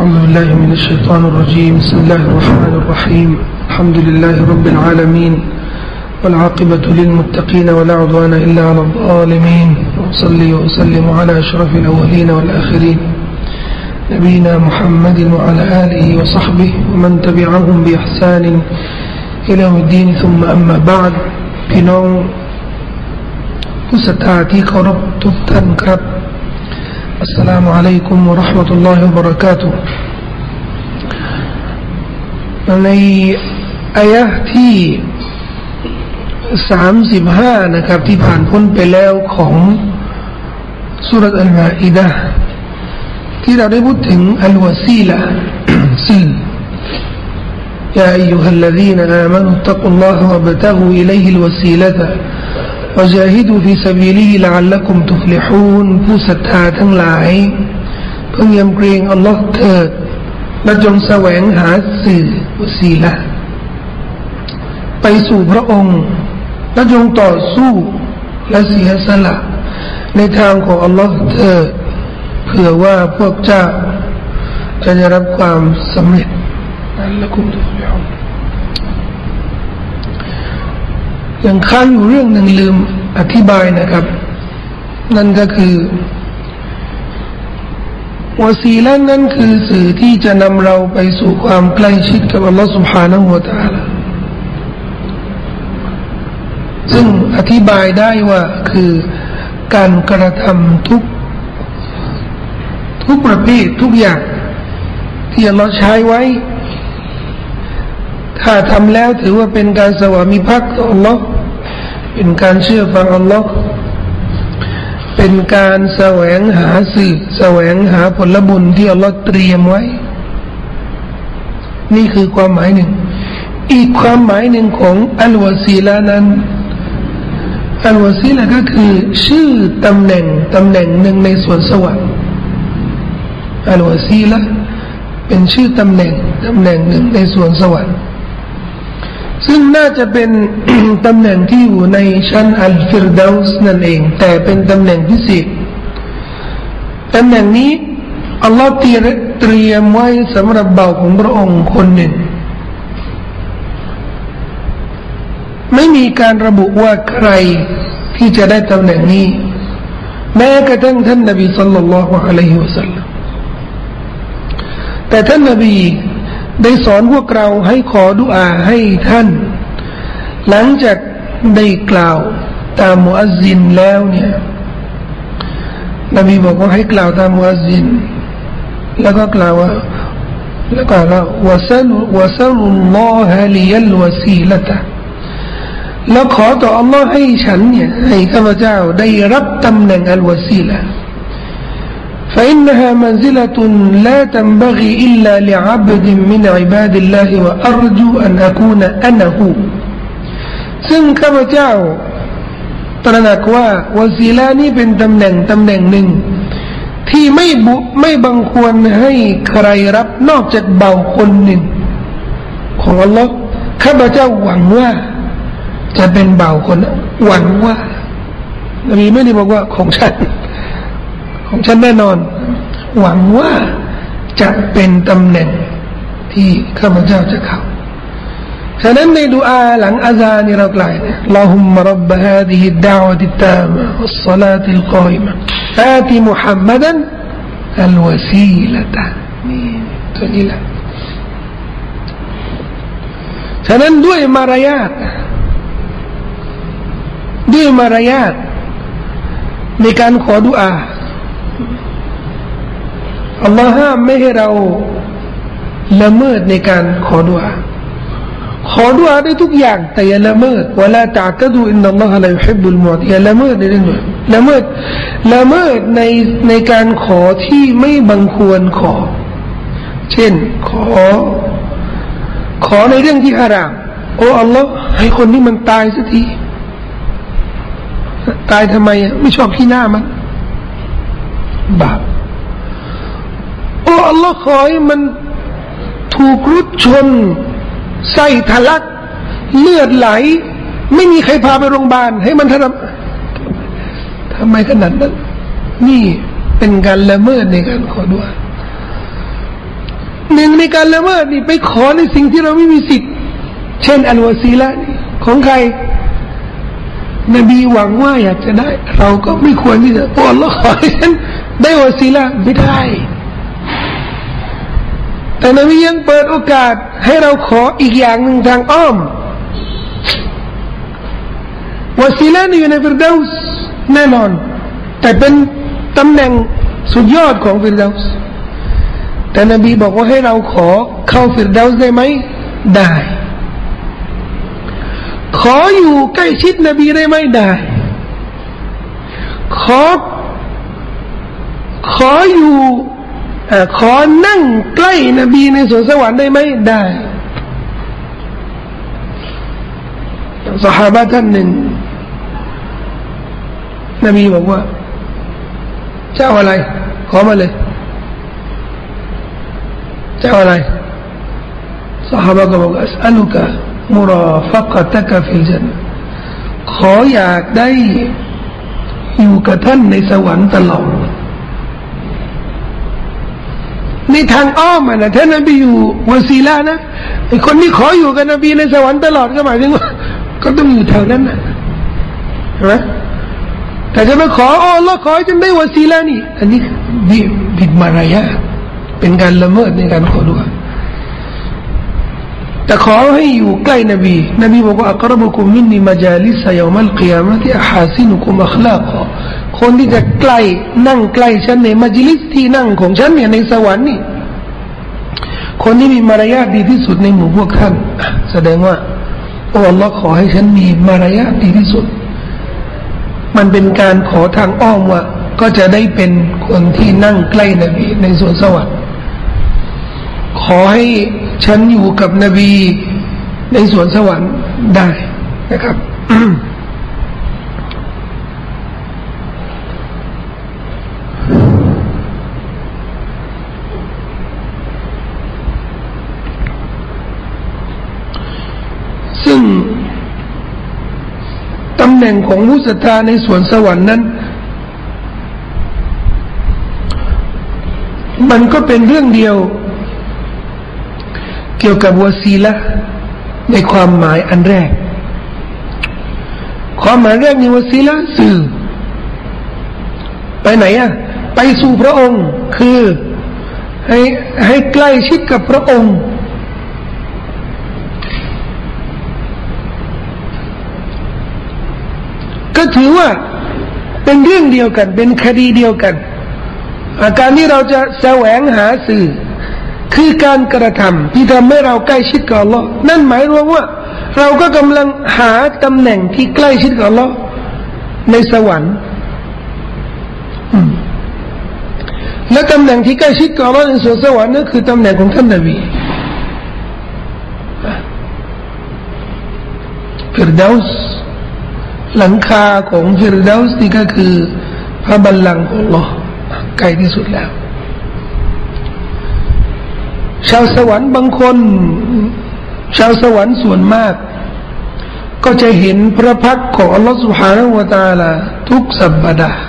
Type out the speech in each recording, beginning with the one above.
أعوذ بالله من الشيطان الرجيم بسم الله الرحمن الرحيم الحمد لله رب العالمين والعاقبة للمتقين ولا عدوان إلا على الظالمين وأصلي وأسلم على أشرف الأولين والآخرين نبينا محمد وعلى آله وصحبه ومن تبعهم بإحسان إلى يوم الدين ثم أما بعد พี่น้องผู้ศรัทธาที่เคารพทุกท่านครับ السلام عليكم ورحمة الله وبركاته ในอายะที่สามสิบห้านะครับ ที่ผ่านพ้นไปแล้วของสุรอัลมาอิดะที่เราได้พูดถึงอัลวาซีละซิล يا أيها الذين آمنوا اتقوا الله وابتغوا إليه الوسيلة وجاهدوا في سبيله لعلكم تفلحون ผู้ศรัทธาทั้งหลายเพิ่งยำเกรงอัลลอฮ์เถิดและจงแสวงหาสื่อวสีละไปสู่พระองค์และจงต่อสู้และเสียสละ ในทางของอัลลอฮ์เถิดเผื่อว่าพวกเจ้าจะได้รับความสำเร็จและคุณทุกท่าน ยังค้างอยู่เรื่องหนึ่งลืมอธิบายนะครับ นั่นก็คือวสีละนั้นคือสื่อที่จะนำเราไปสู่ความใกล้ชิดกับอัลลอฮฺสุบฮานาหัวตาลซึ่งอธิบายได้ว่าคือการกระทำทุก ทุกประเภททุกอย่าง ที่อัลลอใช้ไว้ ถ้าทำแล้วถือว่าเป็นการสวามิภักดิ์ต่ออัลลอฮ์ เป็นการเชื่อฟังอัลลอฮ์เป็นการแสวงหาสื่อแสวงหาผลบุญที่อัลลอฮ์เตรียมไว้ นี่คือความหมายหนึ่ง อีกความหมายหนึ่งของอัลวาซีลานั้นอัลวาซีลาก็คือชื่อตำแหน่งตำแหน่งหนึ่งในสวนสวรรค์อัลวาซีลาเป็นชื่อตำแหน่งตำแหน่งหนึ่งในสวนสวรรค์ ซึ่งน่าจะเป็นตำแหน่งที่อยู่ในชั้นอัลฟิรดาสนั่นเอง แต่เป็นตำแหน่งพิเศษตำแหน่งนี้อัลลอฮ์เตรียมไว้สำหรับเบาของพระองค์คนหนึ่ง ไม่มีการระบุว่าใครที่จะได้ตำแหน่งนี้ แม้กระทั่งท่านนบีสัลลัลลอฮุอะลัยฮิวะสัลลัมแต่ท่านนบี ได้สอนพวกเราให้ขอดุอาให้ท่าน หลังจากได้กล่าวตามมุอัซซินแล้วเนี่ย นบีบอกว่าให้กล่าวตามมุอัซซิน แล้วก็กล่าวว่าแล้วก็ล้ววะซัลวะซัลลอฮะลิยัลวะซีละตะแล้วขอต่ออัลลอฮ์ให้ฉันเนี่ยให้ข้าพเจ้าได้รับตำแหน่งอัลวะซีละ فإنها منزلة لا تنبغي إلا لعبد من عباد الله وأرجو أن أكون أنا هو ซึ่งข้าพเจ้าตระหนักว่าวสีลานี้เป็นตำแหน่งตำแหน่งหนึ่ง ที่ไม่บุไม่บังควรให้ใครรับนอกจากเบาคนหนึ่ง ของอัลลอฮ์ข้าพเจ้าหวังว่า จะเป็นเบาคนหวังว่านบีไม่ได้บอกว่าของฉัน ของฉันแน่นอน หวังว่าจะเป็นตำแหน่งที่ข้าพเจ้าจะเข้าฉะนั้นในดูอาหลังอาซานี่เรากล่าวเนี่ยลอฮุมรับฮาดิฮิดดาวะติตามะวัสลาติลกอยมะอาติมุฮัมมัดันอัลวะซีละตานี่ตัวนี้แหละฉะนั้นด้วยมารยาทด้วยมารยาทในการขอดุอา อัลลอฮ์ห้ามไม่ให้เราละเมิดในการขอดุอาขอดุอาได้ทุกอย่างแต่อย่าละเมิดเวลาตากดูอินนัลลอฮ์ละยุฮิบุลมุตอย่าละเมิดในเรื่องนี้ละเมิดละเมิดในในการขอที่ไม่บังควรขอ เช่นขอ ขอในเรื่องที่ฮารามโอ้อัลลอฮ์ให้คนนี้มันตายสักทีตายทำไมอะไม่ชอบขี้หน้ามัน บาปโอ้อัลลอฮ์ขอให้มันถูกรุดชนไส้ทะลัก เลือดไหล ไม่มีใครพาไปโรงพยาบาล ให้มันทำทำไมขนาดนั้น นี่เป็นการละเมิดในการขอดุอาหนึ่งในการละเมิดนี่ไปขอในสิ่งที่เราไม่มีสิทธิ์ เช่นอัลวาซีละของใคร นบีหวังว่าอยากจะได้ เราก็ไม่ควรที่จะโอ้ละขอให้ฉัน ได้วาซีละไม่ได้ แต่นบียังเปิดโอกาสให้เราขออีกอย่างหนึ่งทางอ้อมวาซีละนี่อยู่ในฟิรดาสแน่นอน แต่เป็นตำแหน่งสุดยอดของฟิรดาสแต่นบีบอกว่าให้เราขอเข้าฟิรดาสได้ไหมได้ ขออยู่ใกล้ชิดนบีได้ไหมได้ ขอ ขออยู่ขอนั่งใกล้นบีในสวนสวรรค์ได้ไหมได้สหายท่านหนึ่ง นบีบอกว่า เจ้าอะไร ขอมาเลย เจ้าอะไรสหายก็บอกอัสอลุกะมุราฟักตะกะฟิลจันขออยากได้อยู่กับท่านในสวรรค์ตลอด ในทางอ้อมนะท่านนบีอยู่วซีลานะไอคนที่ขออยู่กับนบีในสวรรค์ตลอดก็หมายถึงว่า ก็ต้องอยู่แถวนั้นนะใช่ไหมแต่จะมาขออ๋อเราขอให้ฉันได้วสีลานี่ อันนี้ผิดมารยาเป็นการละเมิดในการขอดุอาแต่ขอให้อยู่ใกล้นบี นบีบอกว่าอักรบุคุมินนีมาจาลิสยามัลกิยามะที่อาฮาซินุคุมอัคลาค คนที่จะใกล้นั่งใกล้ฉันในมัจลิสที่นั่งของฉันเนี่ยในสวรรค์นี่ คนที่มีมารยาทดีที่สุดในหมู่พวกท่าน แสดงว่าโอ้ Allah ขอให้ฉันมีมารยาทดีที่สุด มันเป็นการขอทางอ้อมว่า ก็จะได้เป็นคนที่นั่งใกล้นบีในสวนสวรรค์ขอให้ฉันอยู่กับนบีในสวนสวรรค์ได้นะครับซึ่งตำแหน่ง ของมุสตาในสวนสวรรค์นั้น มันก็เป็นเรื่องเดียว เกี่ยวกับวสีละในความหมายอันแรก ความหมายแรกในวสีละสื่อ ไปไหนอะไปสู่พระองค์คือให้ให้ใกล้ชิดกับพระองค์ ก็ถือว่าเป็นเรื่องเดียวกัน เป็นคดีเดียวกัน อาการที่เราจะแสวงหาสื่อ คือการกระทำที่ทำให้เราใกล้ชิดกับอัลลอฮ์นั่นหมายรวมว่า เราก็กำลังหาตำแหน่งที่ใกล้ชิดกับอัลลอฮ์ในสวรรค์และตำแหน่งที่ใกล้ชิดกับอัลลอฮ์ในสวนสวรรค์นั่นคือตำแหน่งของท่านนบีฟิรดาส์ หลังคาของเฟิรดาสนี่ก็คือ พระบัลลังก์ของลอไกลที่สุดแล้ว ชาวสวรรค์บางคน ชาวสวรรค์ส่วนมาก ก็จะเห็นพระพักของอัลลอฮฺสุฮาห์วตาลาทุกสัปดาห์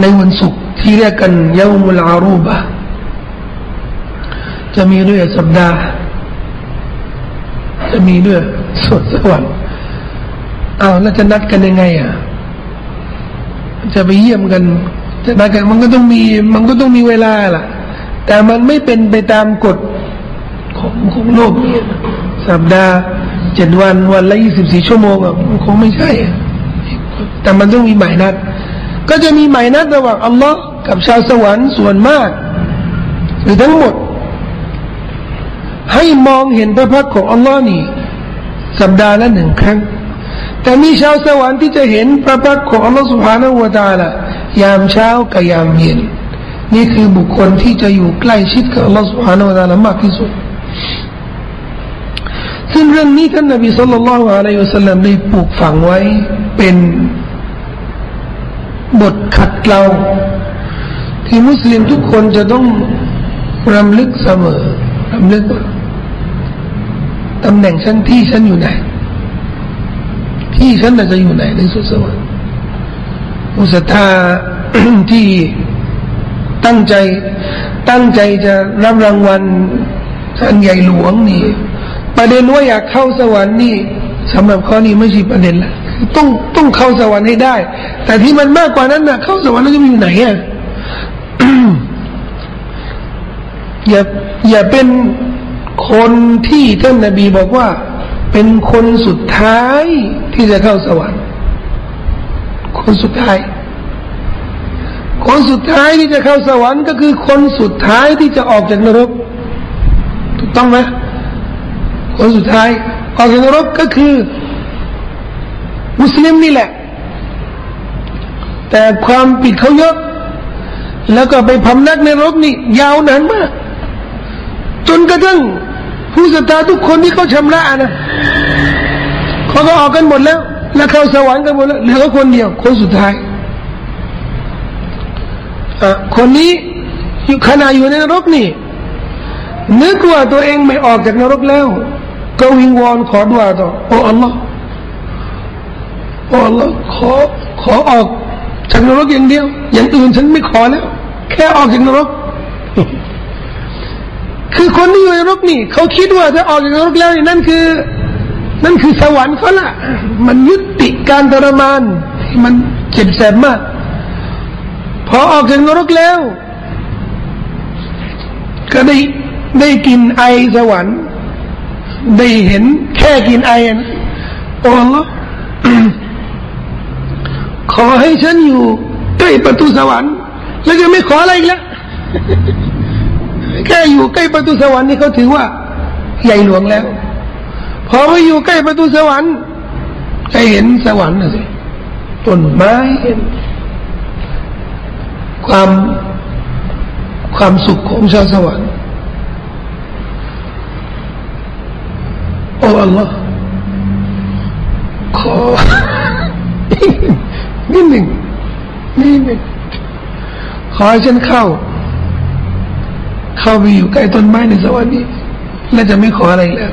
ในวันศุกร์ที่เรียกกันยามุลอารูบะจะมีด้วยสัปดาห์ จะมีด้วยสวนสวรรค์ อ้าวแล้วจะนัดกันยังไงอะ จะไปเยี่ยมกันจะนัดกันมันก็ต้องมี มันก็ต้องมีเวลาล่ะ แต่มันไม่เป็นไปตามกฎของของโลกนี้สัปดาห์เจ็ดวันวันละยี่สิบสี่ชั่วโมงอะคงไม่ใช่ แต่มันต้องมีหมายนัด ก็จะมีหมายนัดระหว่างอัลลอฮ์กับชาวสวรรค์ส่วนมากหรือทั้งหมด ให้มองเห็นพระพักของอัลลอฮ์นี่ สัปดาห์ละหนึ่งครั้ง แต่มีชาวสวรรค์ที่จะเห็นพระพักของอัลลอฮฺสุบฮานาอูตาละยามเช้ากับยามเย็น นี่คือบุคคลที่จะอยู่ใกล้ชิดกับอัลลอฮฺสุบฮานาอูตาละมากที่สุดซึ่งเรื่องนี้ท่านนบีสุลต่านละอะลัยฮุสลามได้ปลูกฝังไว้เป็นบทขัดเกลาที่มุสลิมทุกคนจะต้องรำลึกเสมอรำลึกตำแหน่งชั้นที่ฉันอยู่ไหน ที่ฉันจะอยู่ไหนในสุสวรรค์มุสธาที่ตั้งใจตั้งใจจะรับรางวัลท่านใหญ่หลวงนี่ ประเด็นว่าอยากเข้าสวรรค์นี่สำหรับข้อนี้ไม่ใช่ประเด็นละต้องต้องเข้าสวรรค์ให้ได้ แต่ที่มันมากกว่านั้นนะเข้าสวรรค์แล้วจะมีอยู่ไหนอะอย่าอย่าเป็นคนที่ท่านนบีบอกว่า เป็นคนสุดท้ายที่จะเข้าสวรรค์ คนสุดท้าย คนสุดท้ายที่จะเข้าสวรรค์ก็คือคนสุดท้ายที่จะออกจากนรก ถูกต้องไหมคนสุดท้ายออกจากนรกก็คือ มุสลิมนี่แหละ แต่ความผิดเขาเยอะแล้วก็ไปพำนักในนรกนี่ยาวนานมาก จนกระทั่ง ผู้ศรัทธาทุกคนที่เขาชำระนะเขาก็ออกกันหมดแล้ว แล้วเข้าสวรรค์กันหมดแล้วเหลือคนเดียว คนสุดท้ายคนนี้อยู่ขณะอยู่ในนรกนี่นึกว่าตัวเองไม่ออกจากนรกแล้ว ก็วิงวอนขอดุอาต่อโอ้อัลลอฮ์โอ้อัลลอฮ์ขอขอออกจากนรกอย่างเดียว อย่างอื่นฉันไม่ขอแล้ว แค่ออกจากนรก คือคนที่อยู่ในนรกนี่เขาคิดว่าถ้าออกจากนรกแล้วนี่นั่นคือ นั่นคือสวรรค์เขาละมันยุติการทรมาน มันเจ็บแสบมาก พอออกจากนรกแล้ว ก็ได้ได้กินไอสวรรค์ ได้เห็นแค่กินไอนะโอ้ลขอให้ฉันอยู่ใกล้ประตูสวรรค์ แล้วจะไม่ขออะไรอีกแล้ว แค่อยู่ใกล้ประตูสวรรค์นี่เขาถือว่า ใหญ่หลวงแล้ว พอไปอยู่ใกล้ประตูสวรรค์จะเห็นสวรรค์นะสิต้นไม้เห็นความความสุขของชาวสวรรค์โอ้อัลลอฮ์ขอนิดหนึ่งนิดหนึ่งขอให้ฉันเข้า เข้าไปอยู่ใกล้ต้นไม้ในสวรรค์นี้และจะไม่ขออะไรแล้ว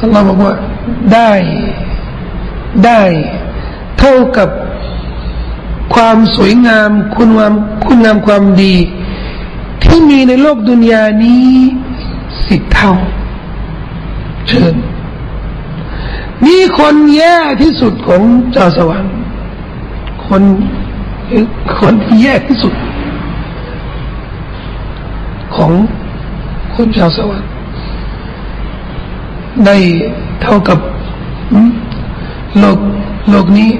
อัลลอฮ์บอกว่าได้ได้เท่ากับความสวยงาม คุณงามคุณงามความดี ที่มีในโลกดุนยานี้สิบเท่า เชิญนี่คนแย่ที่สุดของเจ้าสวรรค์คนคนที่แย่ที่สุด ของคนชาวสวรรค์ได้เท่ากับโลกโลกนี้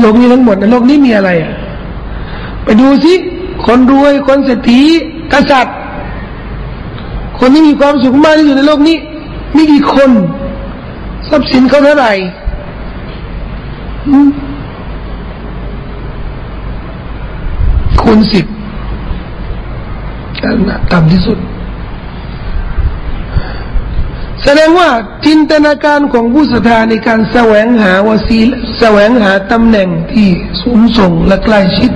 โลกนี้ทั้งหมดในโลกนี้มีอะไรอะ ไปดูสิคนรวยคนเศรษฐีกษัตริย์ คนที่มีความสุขมากที่สุดในโลกนี้ มีกี่คนทรัพย์สินเขาเท่าไหร่คูณสิบ ต่ำที่สุด แสดงว่าจินตนาการของผู้ศรัทธาในการแสวงหาวสีแสวงหาตำแหน่งที่สูงส่งและใกล้ชิด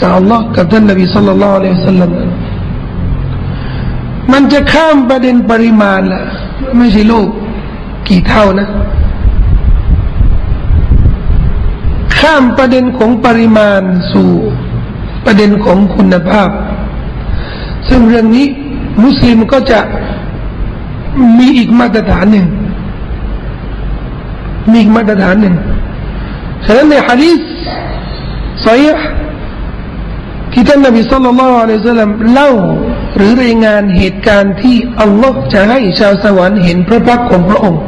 กับอัลลอฮ์กับท่านนบีสุลต่านละอัลลอฮฺสัลลัมมันจะข้ามประเด็นปริมาณละไม่ใช่โลกกี่เท่านะ ข้ามประเด็นของปริมาณสู่ประเด็นของคุณภาพ ซึ่งเรื่องนี้มุสลิมก็จะมีอีกมาตรฐานหนึ่ง มีอีกมาตรฐานหนึ่งฉะนั้นในฮะดีษสอยที่ท่านนบีสุลต่านละอัลลอฮฺเล่าหรือรายงานเหตุการณ์ที่อัลลอฮ์จะให้ชาวสวรรค์เห็นพระพักของพระองค์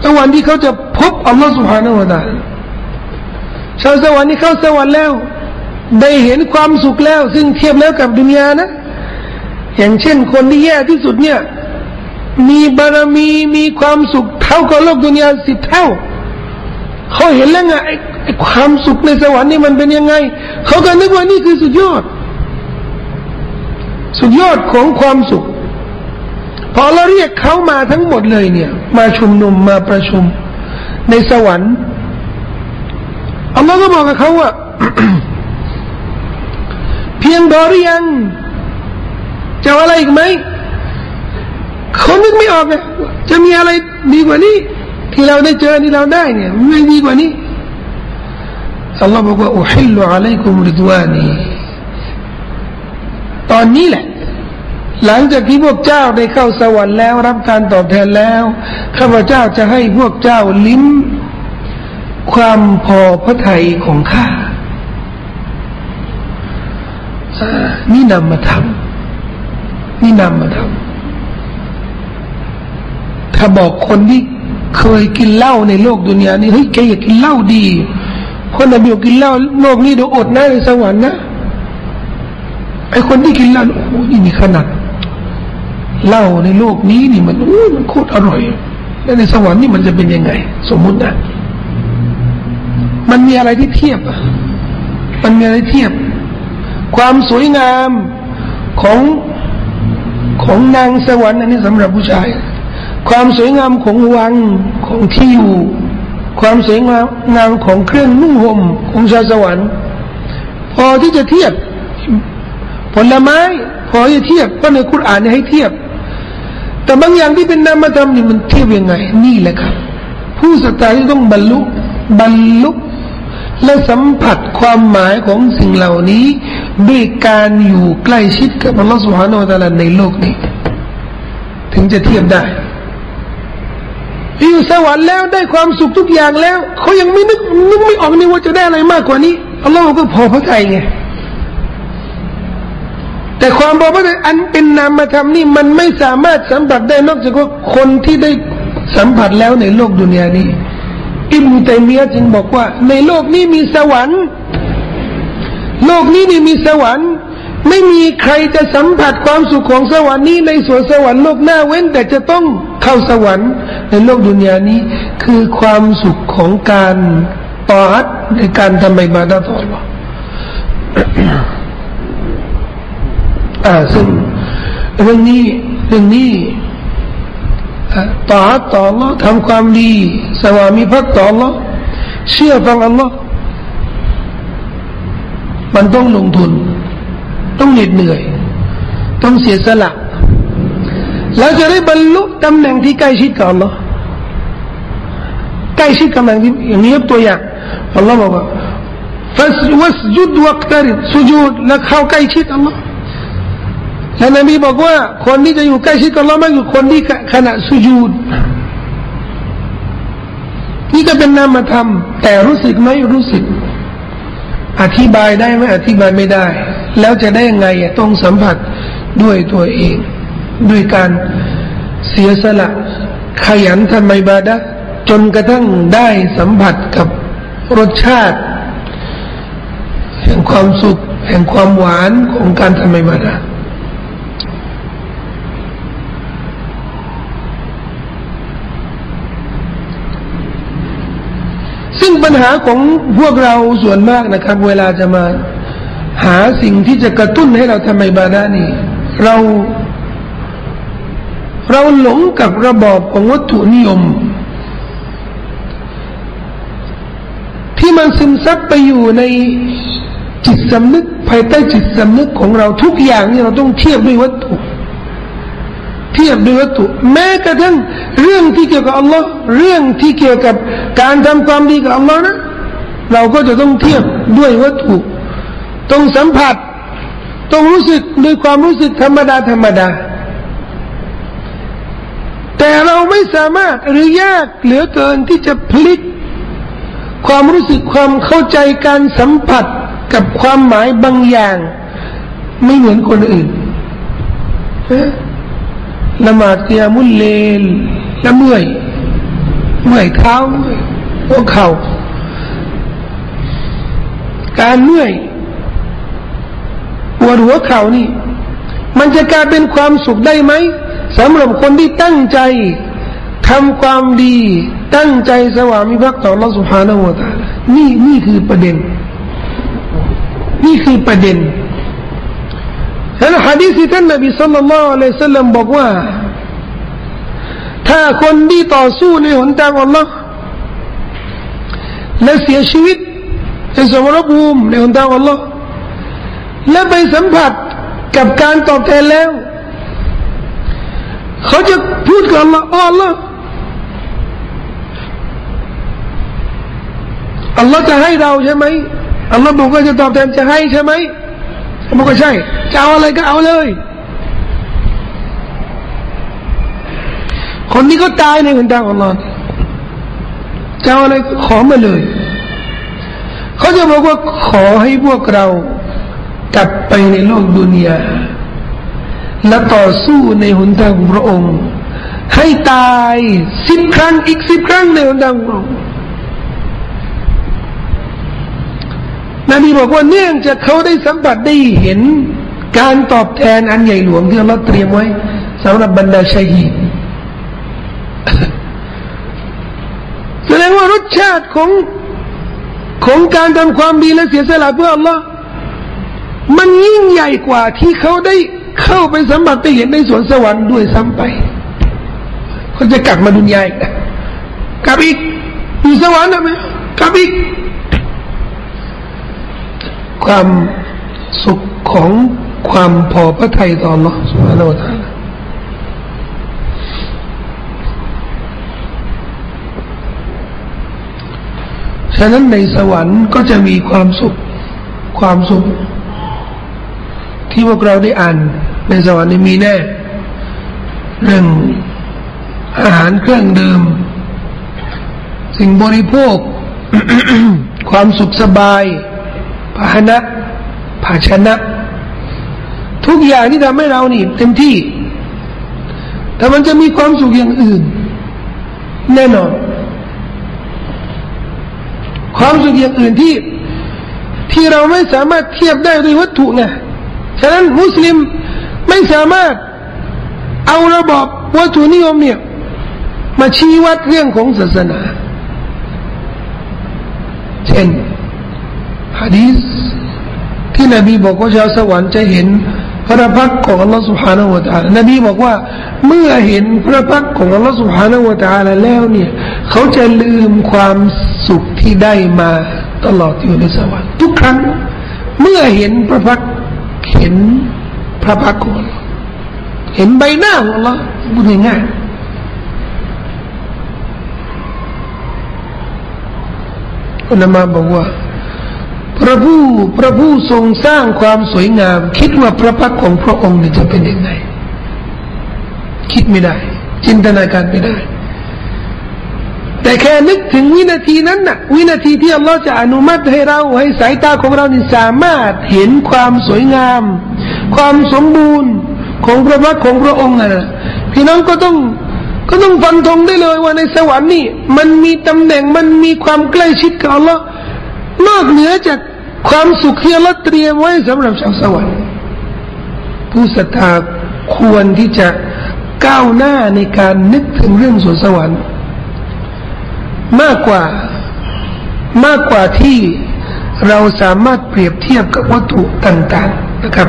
แล้วันที่เขาจะพบอัลลอฮฺสุฮาห์นะวะตาชาวสวรรค์นี่เข้าสวรรค์แล้ว ได้เห็นความสุขแล้ว ซึ่งเทียบแล้วกับดุนยานะ อย่างเช่นคนที่แย่ที่สุดเนี่ย มีบารมีมีความสุขเท่ากับโลกดุนยาสิบเท่าเขาเห็นแล้วไงไอ้ความสุขในสวรรค์นี่มันเป็นยังไง เขาก็นึกว่านี่คือสุดยอด สุดยอดของความสุข พอเราเรียกเขามาทั้งหมดเลยเนี่ย มาชุมนุมมาประชุม ในสวรรค์อัลลอฮ์ก็บอกกับเขาว่า พียงพอหรือยังจะอะไรอีกไหมเขานึกไม่ออกไงจะมีอะไรดีกว่านี้ ที่เราได้เจอที่เราได้เนี่ยไม่ดีกว่านี้อัลลอฮ์บอกว่าอุฮิลลุอะลัยกุมริดวานีตอนนี้แหละ หลังจากที่พวกเจ้าได้เข้าสวรรค์แล้ว รับการตอบแทนแล้วข้าพเจ้าจะให้พวกเจ้าลิ้มความพอพระทัยของข้า นี่นำมาทำนี่นำมาทำถ้าบอกคนที่เคยกินเหล้าในโลกดุนยานี้เฮ้ยแกอยากกินเหล้าดีคนนบีกินเหล้าโลกนี้เดี๋ยวอดนะในสวรรค์นะไอคนที่กินเหล้าโอ้โหนี่มีขนาดเหล้าในโลกนี้นี่มันโอ้มันโคตรอร่อยแล้วในสวรรค์นี่มันจะเป็นยังไง สมมุตินะมันมีอะไรที่เทียบอะมันมีอะไรเทียบ ความสวยงามของของนางสวรรค์อันนี้สำหรับผู้ชาย ความสวยงามของวังของที่อยู่ ความสวยงามงามของเครื่องนุ่งห่มของชาวสวรรค์ พอที่จะเทียบผลไม้พอจะเทียบก็ในคุรานให้เทียบ แต่บางอย่างที่เป็นนามธรรมนี่มันเทียบยังไง นี่แหละครับ ผู้ศรัทธาที่ต้องบรรลุบรรลุ และสัมผัสความหมายของสิ่งเหล่านี้ ด้วยการอยู่ใกล้ชิดกับอัลลอฮฺสุฮานาอัลลอฮในโลกนี้ ถึงจะเทียบได้อยู่สวรรค์แล้วได้ความสุขทุกอย่างแล้วเขายังไม่นึกนึกไม่ออกนี่ว่าจะได้อะไรมากกว่านี้อัลลอฮฺก็พอพระทัยไงแต่ความพอพระทัยอันเป็นนามธรรมนี่มันไม่สามารถสัมผัสได้นอกจากว่าคนที่ได้สัมผัสแล้วในโลกดุนยานี้ อิมตัยมียจึงบอกว่า ในโลกนี้มีสวรรค์ โลกนี้นี่มีสวรรค์ ไม่มีใครจะสัมผัสความสุขของสวรรค์นี้ในสวนสวรรค์โลกหน้าเว้น แต่จะต้องเข้าสวรรค์ ในโลกดุนยานี้ คือความสุขของการปาดในการทำอิบาดะต่อ Allah อ่าซึ่งเรื่องนี้เรื่องนี้ ต่อต่อ Allah ทำความดี สวามิภักดิ์ต่อ Allah เชื่อฟัง Allah มันต้องลงทุน ต้องเหน็ดเหนื่อย ต้องเสียสละ แล้วจะได้บรรลุตำแหน่งที่ใกล้ชิดกับ Allah ใกล้ชิดกับตำแหน่งที่อย่างนี้ยกตัวอย่าง Allah บอกว่าฟัสวัสจุดวักตริดสุญูดแล้วเข้าใกล้ชิด Allah และนบีบอกว่า คนที่จะอยู่ใกล้ชิดกับเราไม่คือคนที่ขณะสุญูดนี่ก็เป็นนามธรรม แต่รู้สึกไหมรู้สึก อธิบายได้ไหมอธิบายไม่ได้ แล้วจะได้ยังไงต้องสัมผัสด้วยตัวเอง ด้วยการเสียสละ ขยันทำไมบาดะจนกระทั่งได้สัมผัสกับรสชาติ แห่งความสุข แห่งความหวานของการทำไมบาดะ ซึ่งปัญหาของพวกเราส่วนมากนะครับ เวลาจะมาหาสิ่งที่จะกระตุ้นให้เราทำอิบาดานี่เรา เราหลงกับระบอบของวัตถุนิยม ที่มันซึมซับไปอยู่ในจิตสำนึกภายใต้จิตสำนึกของเราทุกอย่างนี่เราต้องเทียบด้วยวัตถุ เทียบด้วยวัตถุแม้กระทั่งเรื่องที่เกี่ยวกับอัลลอฮ์เรื่องที่เกี่ยวกับการทำความดีกับอัลลอฮ์นะเราก็จะต้องเทียบด้วยวัตถุต้องสัมผัสต้องรู้สึกด้วยความรู้สึกธรรมดาธรรมดา แต่เราไม่สามารถหรือยากเหลือเกินที่จะพลิก ความรู้สึกความเข้าใจการสัมผัสกับความหมายบางอย่าง ไม่เหมือนคนอื่น ละหมาดเตียมุลเลนแล้วเมื่อยเมื่อยเท้าเมื่อยหัวเข่าการเมื่อยปวดหัวเข่านี่ มันจะกลายเป็นความสุขได้ไหมสำหรับคนที่ตั้งใจทำความดี ตั้งใจสวามิภักดิ์ต่อ Allah سبحانه และ تعالى นี่นี่คือประเด็น นี่คือประเด็น แล้วฮะดีษที่ท่านนบีสัลลัลลอฮุอะลัยฮิสัลลัมบอกว่า ถ้าคนที่ต่อสู้ในหนทางอัลลอฮ์และเสียชีวิตในสมรภูมิในหนทางอัลลอฮ์และไปสัมผัสกับการตอบแทนแล้ว เขาจะพูดกับอัลลอฮ์อัลลอฮ์อัลลอฮ์จะให้เราใช่ไหมอัลลอฮ์บอกว่าจะตอบแทนจะให้ใช่ไหม บอกว่าใช่จะเอาอะไรก็เอาเลย คนนี้ก็ตายในหนทางของอัลลอฮ์จะเอาอะไรขอมาเลย เขาจะบอกว่าขอให้พวกเรากลับไปในโลกดุนยาและต่อสู้ในหนทางของพระองค์ ให้ตายสิบครั้งอีกสิบครั้งในหนทางของพระองค์ นบีบอกว่าเนื่องจากเขาได้สัมผัสได้เห็น การตอบแทนอันใหญ่หลวงที่เราเตรียมไว้สำหรับบรรดาชัยดแสดงว่ารสชาติของของการทำความดีและเสียสละเพื่ออัลลอฮ์มันยิ่งใหญ่กว่าที่เขาได้เข้าไปสัมผัสได้เห็นในสวนสวรรค์ด้วยซ้ำไปเขาจะกลับมาดุนยาอีกกลับอีกอยู่สวรรค์นะไหมกลับอีก ความสุขของความพอพระทัยต่อ Allah سبحانه และ تعالى ฉะนั้นในสวรรค์ก็จะมีความสุข ความสุข ที่พวกเราได้อ่าน ในสวรรค์มีแน่ เรื่องอาหารเครื่องดื่มสิ่งบริโภค ความสุขสบาย ภาชนะภาชนะ ทุกอย่างที่ทำให้เรานี่เต็มที่ แต่มันจะมีความสุขอย่างอื่น แน่นอน ความสุขอย่างอื่นที่ ที่เราไม่สามารถเทียบได้ด้วยวัตถุไงฉะนั้นมุสลิมไม่สามารถเอาระบบวัตถุนิยมเนี่ย มาชี้วัดเรื่องของศาสนา เช่น ฮะดีษที่นบีบอกว่าชาวสวรรค์จะเห็นพระพักของอัลลอฮฺสุบฮานาอูตาลนบีบอกว่า เมื่อเห็นพระพักของอัลลอฮฺสุบฮานาอูตาลแล้วเนี่ยเขาจะลืมความสุขที่ได้มาตลอดอยู่ในสวรรค์ทุกครั้ง เมื่อเห็นพระพักเห็นพระพักของเห็นใบหน้าของอัลลอฮ์พูดง่ายอุลามาบอกว่า พระผู้พระผู้ทรงสร้างความสวยงาม คิดว่าพระพักของพระองค์จะเป็นยังไง คิดไม่ได้ จินตนาการไม่ได้ แต่แค่นึกถึงวินาทีนั้นน่ะ วินาทีที่อัลลอฮฺจะอนุมัติให้เราให้สายตาของเรานี่สามารถเห็นความสวยงาม ความสมบูรณ์ของพระพักของพระองค์นะพี่น้องก็ต้องก็ต้องฟันธงได้เลยว่าในสวรรค์นี่มันมีตำแหน่งมันมีความใกล้ชิดกับอัลลอฮ์นอกเหนือจาก ความสุขที่อัลลอฮ์เตรียมไว้สำหรับชาวสวรรค์ผู้ศรัทธาควรที่จะก้าวหน้าในการนึกถึงเรื่องสวนสวรรค์ มากกว่ามากกว่าที่เราสามารถเปรียบเทียบกับวัตถุต่างๆนะครับ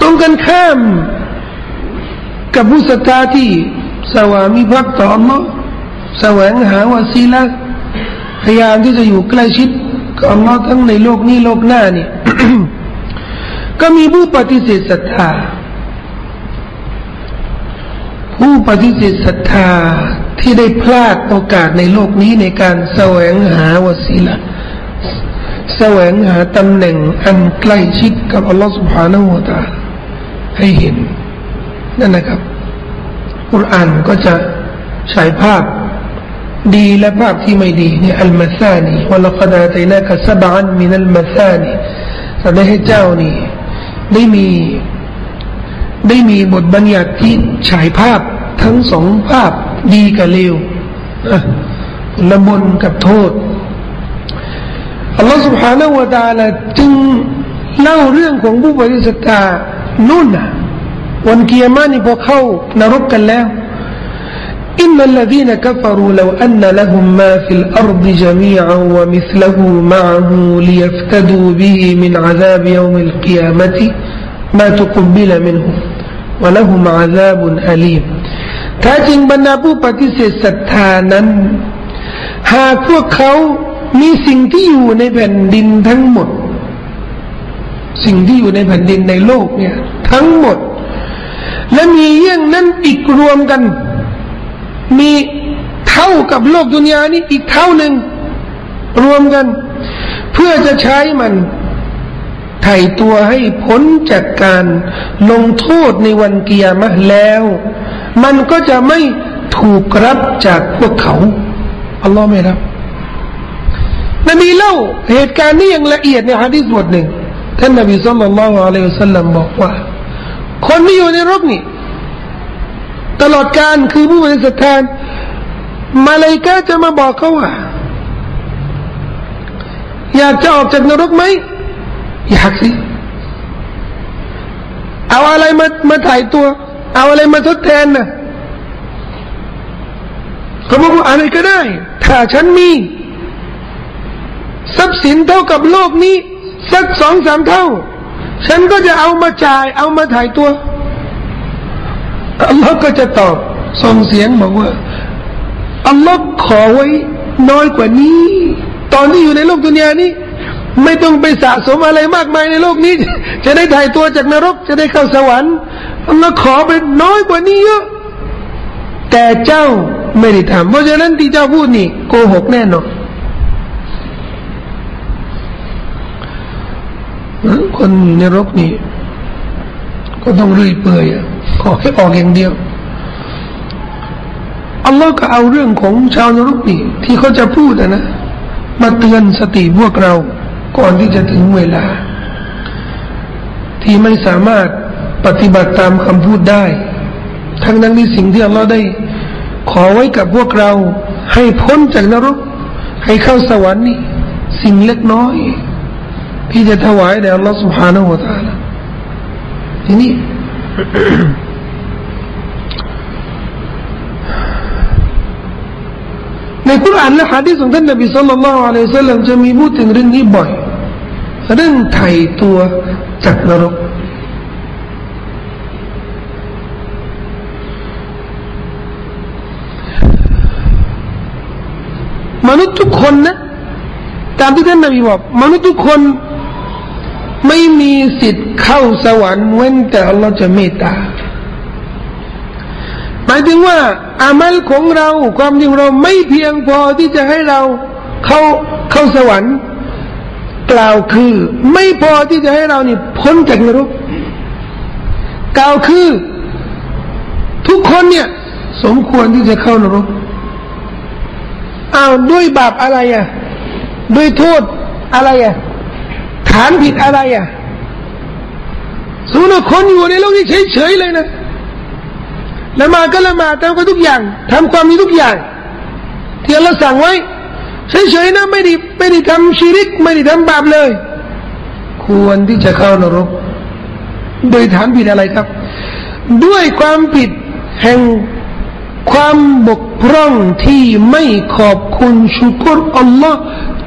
ตรงกันข้าม กับผู้ศรัทธาที่สวามีพักต่ออัลลอฮ์แสวงหาวาซีละพยายามที่จะอยู่ใกล้ชิดกับอัลลอฮ์ทั้งในโลกนี้โลกหน้านี่ก็มีผู้ปฏิเสธศรัทธา ผู้ปฏิเสธศรัทธาที่ได้พลาดโอกาสในโลกนี้ในการแสวงหาวาซีละแสวงหาตำแหน่งอันใกล้ชิดกับอัลลอฮ์ سبحانه และ تعالى ให้เห็น นั่นนะครับอุรอานก็จะฉายภาพดีและภาพที่ไม่ดีเนี่ยอัลมาซานีวลกดาตัยนักสบานมินัลมาซานีแสดงให้เจ้านี่ได้มีได้มีบทบัญญัติที่ฉายภาพทั้งสองภาพดีกับเลวละบนกับโทษอัลลอฮฺ سبحانه และ تعالى จึงเล่าเรื่องของผู้ปฏิสัทธานู่นน่ะ วันเกียร์มานี่พอเข้านรกกันแล้ว إن الذين كفروا لو أن لهم ما في الأرض جميعا ومثله معه ليفتدوا به من عذاب يوم القيامة ما تقبل منهم ولهم عذاب أليم ถ้าจริงบรรดาผู้ปฏิเสธศรัทธานั้น หากพวกเขามีสิ่งที่อยู่ในแผ่นดินทั้งหมด สิ่งที่อยู่ในแผ่นดินในโลกเนี่ย ทั้งหมด และมีเยี่ยงนั้นอีกรวมกัน มีเท่ากับโลกดุนยานี้อีกเท่าหนึ่งรวมกัน เพื่อจะใช้มันไถ่ตัวให้พ้นจากการลงโทษในวันเกียรติแล้ว มันก็จะไม่ถูกรับจากพวกเขาอัลลอฮ์ไม่รับนบีเล่าเหตุการณ์นี้อย่างละเอียดในฮะดีษบทหนึ่งท่านนบีสุลต่านละอัลลอฮฺสัลลัมบอกว่า คนที่อยู่ในรบนี่ ตลอดการคือผู้บริสุทธิ์แทนมาเลยกาจะมาบอกเขาว่า อยากจะออกจากนรกไหมอยากสิเอาอะไรมามาถ่ายตัว เอาอะไรมาทดแทนนะเขาบอกว่าอะไรก็ได้ ถ้าฉันมี ทรัพย์สินเท่ากับโลกนี้ สักสองสามเท่า ฉันก็จะเอามาจ่าย เอามาถ่ายตัวอัลลอฮ์ก็จะตอบส่งเสียงบอกว่าอัลลอฮ์ขอไว้น้อยกว่านี้ ตอนที่อยู่ในโลกดุนยานี้ ไม่ต้องไปสะสมอะไรมากมายในโลกนี้ จะได้ถ่ายตัวจากนรก จะได้เข้าสวรรค์อัลลอฮ์ขอเป็นน้อยกว่านี้เยอะแต่เจ้าไม่ได้ทำเพราะฉะนั้นที่เจ้าพูดนี่โกหกแน่นอน คนนรกนี่ก็ต้องรีเปื่อยขอให้ออกอย่างเดียวอัลลอฮ์ก็เอาเรื่องของชาวนรกนี่ที่เขาจะพูดนะ มาเตือนสติพวกเรา ก่อนที่จะถึงเวลา ที่ไม่สามารถปฏิบัติตามคำพูดได้ ทั้งนั้นที่สิ่งที่อัลลอฮ์ได้ ขอไว้กับพวกเรา ให้พ้นจากนรก ให้เข้าสวรรค์นี่สิ่งเล็กน้อย ที่จะถวายแด่อัลลอฮ์ سبحانه และ تعالى ทีนี้ในคุรานและฮะดีษของท่านนบีสุลต่านละอัลลอฮฺสัลลัมจะมีพูดถึงเรื่องนี้บ่อยเรื่องไถ่ตัวจากนรกมนุษย์ทุกคนนะตามที่ท่านนบีบอกมนุษย์ทุกคน ไม่มีสิทธิ์เข้าสวรรค์เว้นแต่อัลลอฮ์จะเมตตาหมายถึงว่าอามัลของเราความจริงเราไม่เพียงพอที่จะให้เราเข้าเข้าสวรรค์ กล่าวคือ ไม่พอที่จะให้เรานี่พ้นจากนรกกล่าวคือ ทุกคนเนี่ย สมควรที่จะเข้านรกอ้าวด้วยบาปอะไรอะด้วยโทษอะไรอะ ฐานผิดอะไรอะสมมติคนอยู่ในโลกนี้เฉยๆเลยนะละมาก็ละมาทำก็ทุกอย่างทำความดีทุกอย่างที่เราสั่งไว้เฉยๆนะไม่ได้ไม่ได้ทำชีริก ไม่ได้ทำบาปเลย ควรที่จะเข้านรก โดยฐานผิดอะไรครับ ด้วยความผิดแห่ง ความบกพร่องที่ไม่ขอบคุณชุกรอัลลอฮ์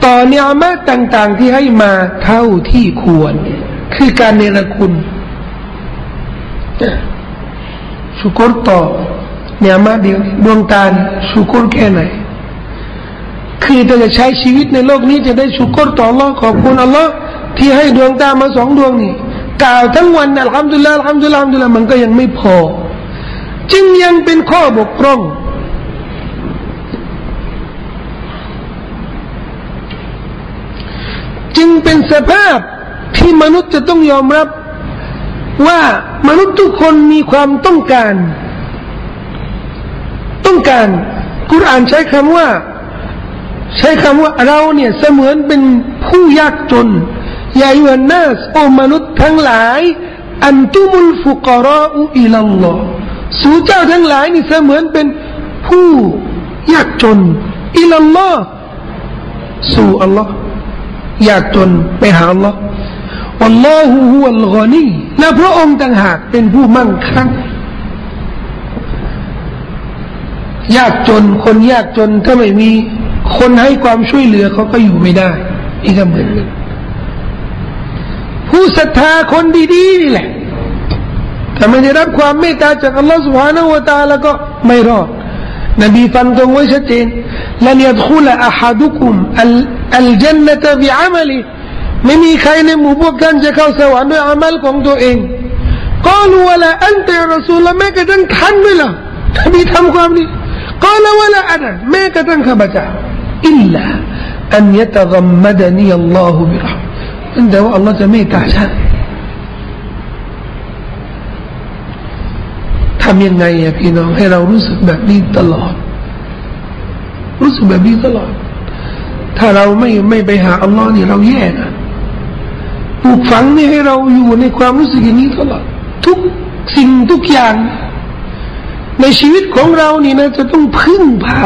ต่อเนื้อมาต่าง ๆ ที่ให้มาเท่าที่ควร คือการเนรคุณชุกรต่อเนื้อมาเดียวดวงตาชุกรแค่ไหน คือถ้าจะใช้ชีวิตในโลกนี้จะได้ชุกรต่ออัลลอฮ์ขอบคุณอัลลอฮ์ที่ให้ดวงตามาสองดวงนี่กล่าวทั้งวันอัลฮัมดุลิลลาห์อัลฮัมดุลิลลาห์อัลฮัมดุลิลลาห์มันก็ยังไม่พอ จึงยังเป็นข้อบกพร่อง จึงเป็นสภาพที่มนุษย์จะต้องยอมรับ ว่ามนุษย์ทุกคนมีความต้องการ ต้องการกุรอานใช้คำว่า ใช้คำว่าเราเนี่ยเสมือนเป็นผู้ยากจนยายุนนาสโอมนุษย์ทั้งหลาย อันตุมุลฟุกราอุอิลัลลอฮ์ สู่เจ้าทั้งหลายนี่เสมือนเป็นผู้ยากจนอิลลอฮ์สู่อัลลอฮ์ยากจนไปหาอัลลอฮ์วัลลอฮุฮุวัลกอนีและพระองค์ต่างหากเป็นผู้มั่งคั่งยากจนคนยากจนถ้าไม่มีคนให้ความช่วยเหลือเขาก็อยู่ไม่ได้อีกเหมือนกันผู้ศรัทธาคนดีๆนี่แหละ ถ้าไม่ได้รับความเมตตาจากอัลลอฮฺสุบฮานาอูตาแล้วก็ไม่รอดนบีฟันตรงไว้ชัดเจนลันยัดขุลอาฮัดุคุมอัลอัลจันนตบิอามลีไม่มีใครในหมู่พวกท่านจะเข้าสวรรค์ด้วยอามัลของตัวเองก็รู้ว่าละอันแต่รอสูลละแม้กระทั่งท่านด้วยล่ะท่านมีทำความดีก็แล้วว่าละอันแม้กระทั่งข้าพเจ้าอิลลาอันยะตะกัมมดนีอัลลอฮฺบิรหมแต่ว่าอัลลอฮฺจะไม่ตาฉันทำยังไงอะพี่น้องให้เรารู้สึกแบบนี้ตลอด รู้สึกแบบนี้ตลอด ถ้าเราไม่ไม่ไปหาอัลลอฮ์นี่เราแย่นะปลูกฝังนี่ให้เราอยู่ในความรู้สึกอย่างนี้ตลอด ทุกสิ่งทุกอย่าง ในชีวิตของเรานี่นะ จะต้องพึ่งพา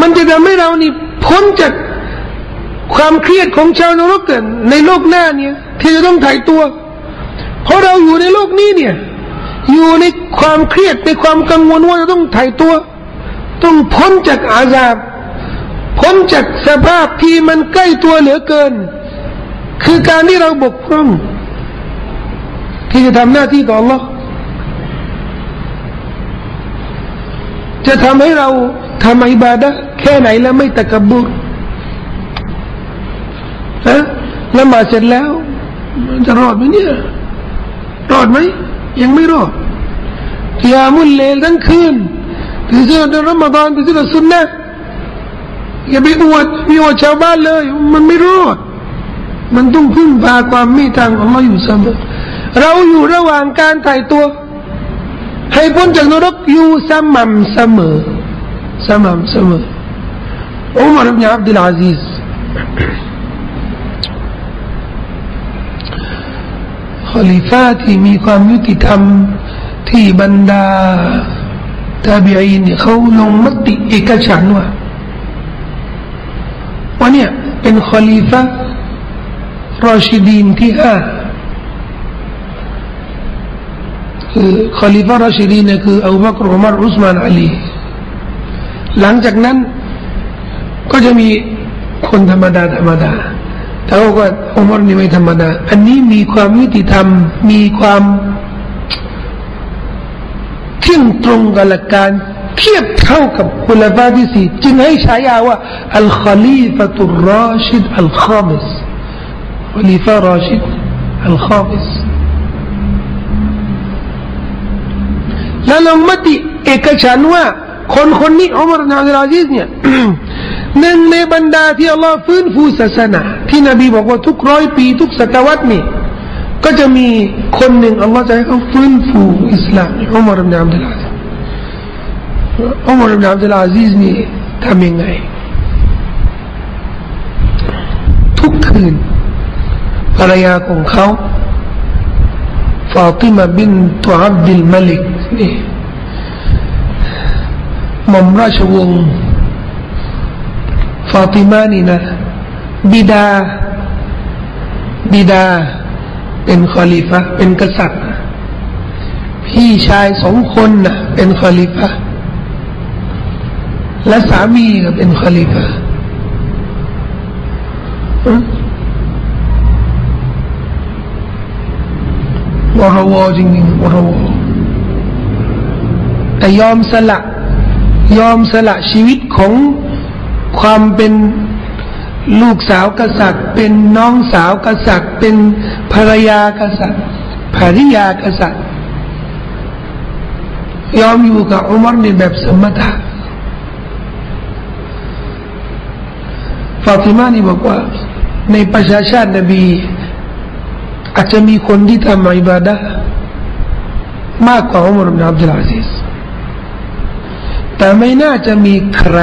มันจะทำให้เรานี่พ้นจากความเครียดของชาวนรกกันในโลกหน้าเนี่ย ที่จะต้องถ่ายตัว เพราะเราอยู่ในโลกนี้เนี่ย อยู่ในความเครียดในความกังวลว่าจะต้องถ่ายตัว ต้องพ้นจากอาญาพ้นจากสภาพที่มันใกล้ตัวเหลือเกิน คือการที่เราบกพร่อง ที่จะทำหน้าที่ต่อ Allah จะทำให้เราทำอิบาดะแค่ไหนแล้วไม่ตะกบุรฮะละหมาดเสร็จแล้ว มันจะรอดไหมเนี่ย รอดไหม ยังไม่รอดกิยามุลเลลทั้งคืนถือเสื้อในรอมฎอนถือเสื้อสุนนะอย่าไปอวดมีอวดชาวบ้านเลย มันไม่รอดมันต้องพึ่งพาความมตตางของเราอยู่เสมอเราอยู่ระหว่างการไถ่ตัว ให้พ้นจากนรกอยู่สม่ำเสมอสม่ำเสมออุมารบินอับดุลอาซิส ขลิฟาที่มีความยุติธรรมที่บรรดาตาบีอินเขาลงมติเอกฉันว่าว่าเนี่ยเป็นขลิฟารอชิดีนที่ห้าคือคอลิฟะรอชิดีเนี่ยคืออูบักรุมารอุสมานอาลีหลังจากนั้นก็จะมีคนธรรมดาธรรมดา แต่ว่าอุมรนี่ไม่ธรรมดา อันนี้มีความยุติธรรม มีความเที่ยงตรงกับหลักการเทียบเท่ากับคุละฟาอ์ทั้งสี่จึงให้ฉายาว่าالخليفة الراشد الخامس خليفة راشد الخامسแล้วลงมติเอกฉันท์ว่า คนคนนี้อุมัรอิบนุอับดิลอาซิซเนี่ย หนึ่งในบรรดาที่อัลลอฮ์ฟื้นฟูศาสนา ที่นบีบอกว่าทุกร้อยปี ทุกศตวรรษนี่ก็จะมีคนหนึ่งอัลลอฮ์จะให้เขาฟื้นฟูอิสลามอุมารนอัลอาซิอุมารนอัลอาซิสนี่ทำยังไง ทุกคืนภรรยาของเขาฟาติมาบินตุอับดิลมาลิกนี่มอมราชวงศ์ ฟาติมานี่นะ บิดา บิดา เป็นคอลิฟะเป็นกษัตริย์ พี่ชายสองคนนะเป็นคอลิฟะและสามีก็เป็นคอลิฟะวรวจริงๆวรวแต่ยอมสละ ยอมสละชีวิตของ ความเป็นลูกสาวกษัตริย์ เป็นน้องสาวกษัตริย์ เป็นภรรยากษัตริย์ภริยากษัตริย์ยอมอยู่กับอุมรในแบบสมถะฟาติมานี่บอกว่า ในประชาชาตินบี อาจจะมีคนที่ทำอิบาดะมากกว่าอุมรบินอับดุลอาซิสแต่ไม่น่าจะมีใคร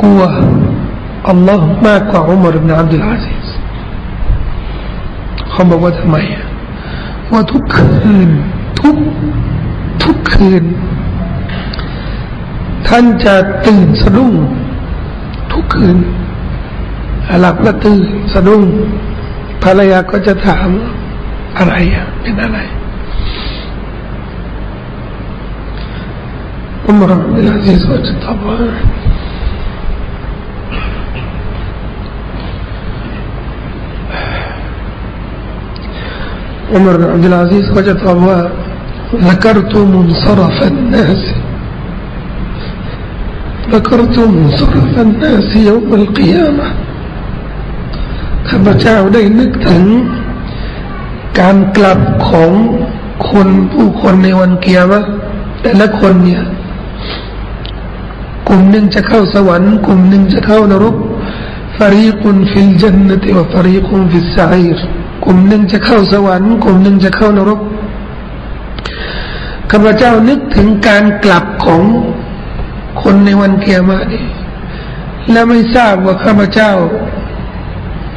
กลัวอัลลอฮ์มากกว่าอุมารบินอับดุลอาซิสเขาบอกว่าทำไมว่าทุกคืนทุกทุกคืน ท่านจะตื่นสะดุ้งทุกคืนหลับแล้วตื่นสะดุ้งภรรยาก็จะถามอะไรเป็นอะไรอุมารบิลอาซิสก็จะตอบว่า อุมรบิลอาซิสก็จะตอบว่า ذكرت منصرف الناس ذكرت منصرف الناس يوم القيامة ข้าพเจ้าได้นึกถึง การกลับของคนผู้คนในวันเกียรติแต่ละคนเนี่ยกลุ่มหนึ่งจะเข้าสวรรค์กลุ่มหนึ่งจะเข้านรกฟารีกุนฟิ กลุ่มหนึ่งจะเข้าสวรรค์กลุ่มหนึ่งจะเข้านรกข้าพเจ้านึกถึงการกลับของคนในวันเกียรตินี่และไม่ทราบว่าข้าพเจ้า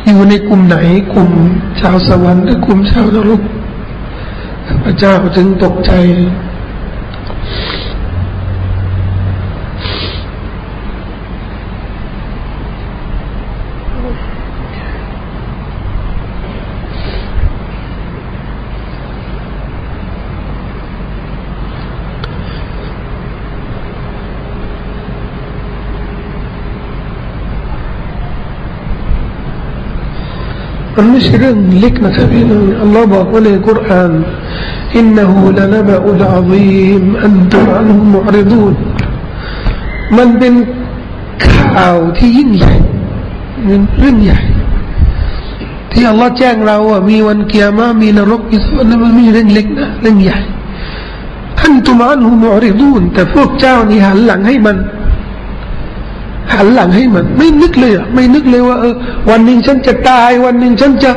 อยู่ในกลุ่มไหน กลุ่มชาวสวรรค์หรือกลุ่มชาวนรกข้าพเจ้าจึงตกใจ มันไม่ใช่เรื่องเล็กนะครับพี่น้องอัลลอฮ์บอกว่าในกุรอานอินนูละนบะอุลอาซี มอันตุอันฮุมุริดูนมันเป็นข่าวที่ยิ่งใหญ่เรื่องใหญ่ที่อัลลอฮ์แจ้งเราว่ามีวันเกียร์มามีนรกมีสวรรค์มันไม่ใช่เรื่องเล็กนะเรื่องใหญ่อันตุอันฮุมุริดูนแต่พวกเจ้านี่หันหลังให้มัน หันหลังให้มัน ไม่นึกเลยอะไม่นึกเลยว่าเออ วันหนึ่งฉันจะตาย วันหนึ่งฉันจะ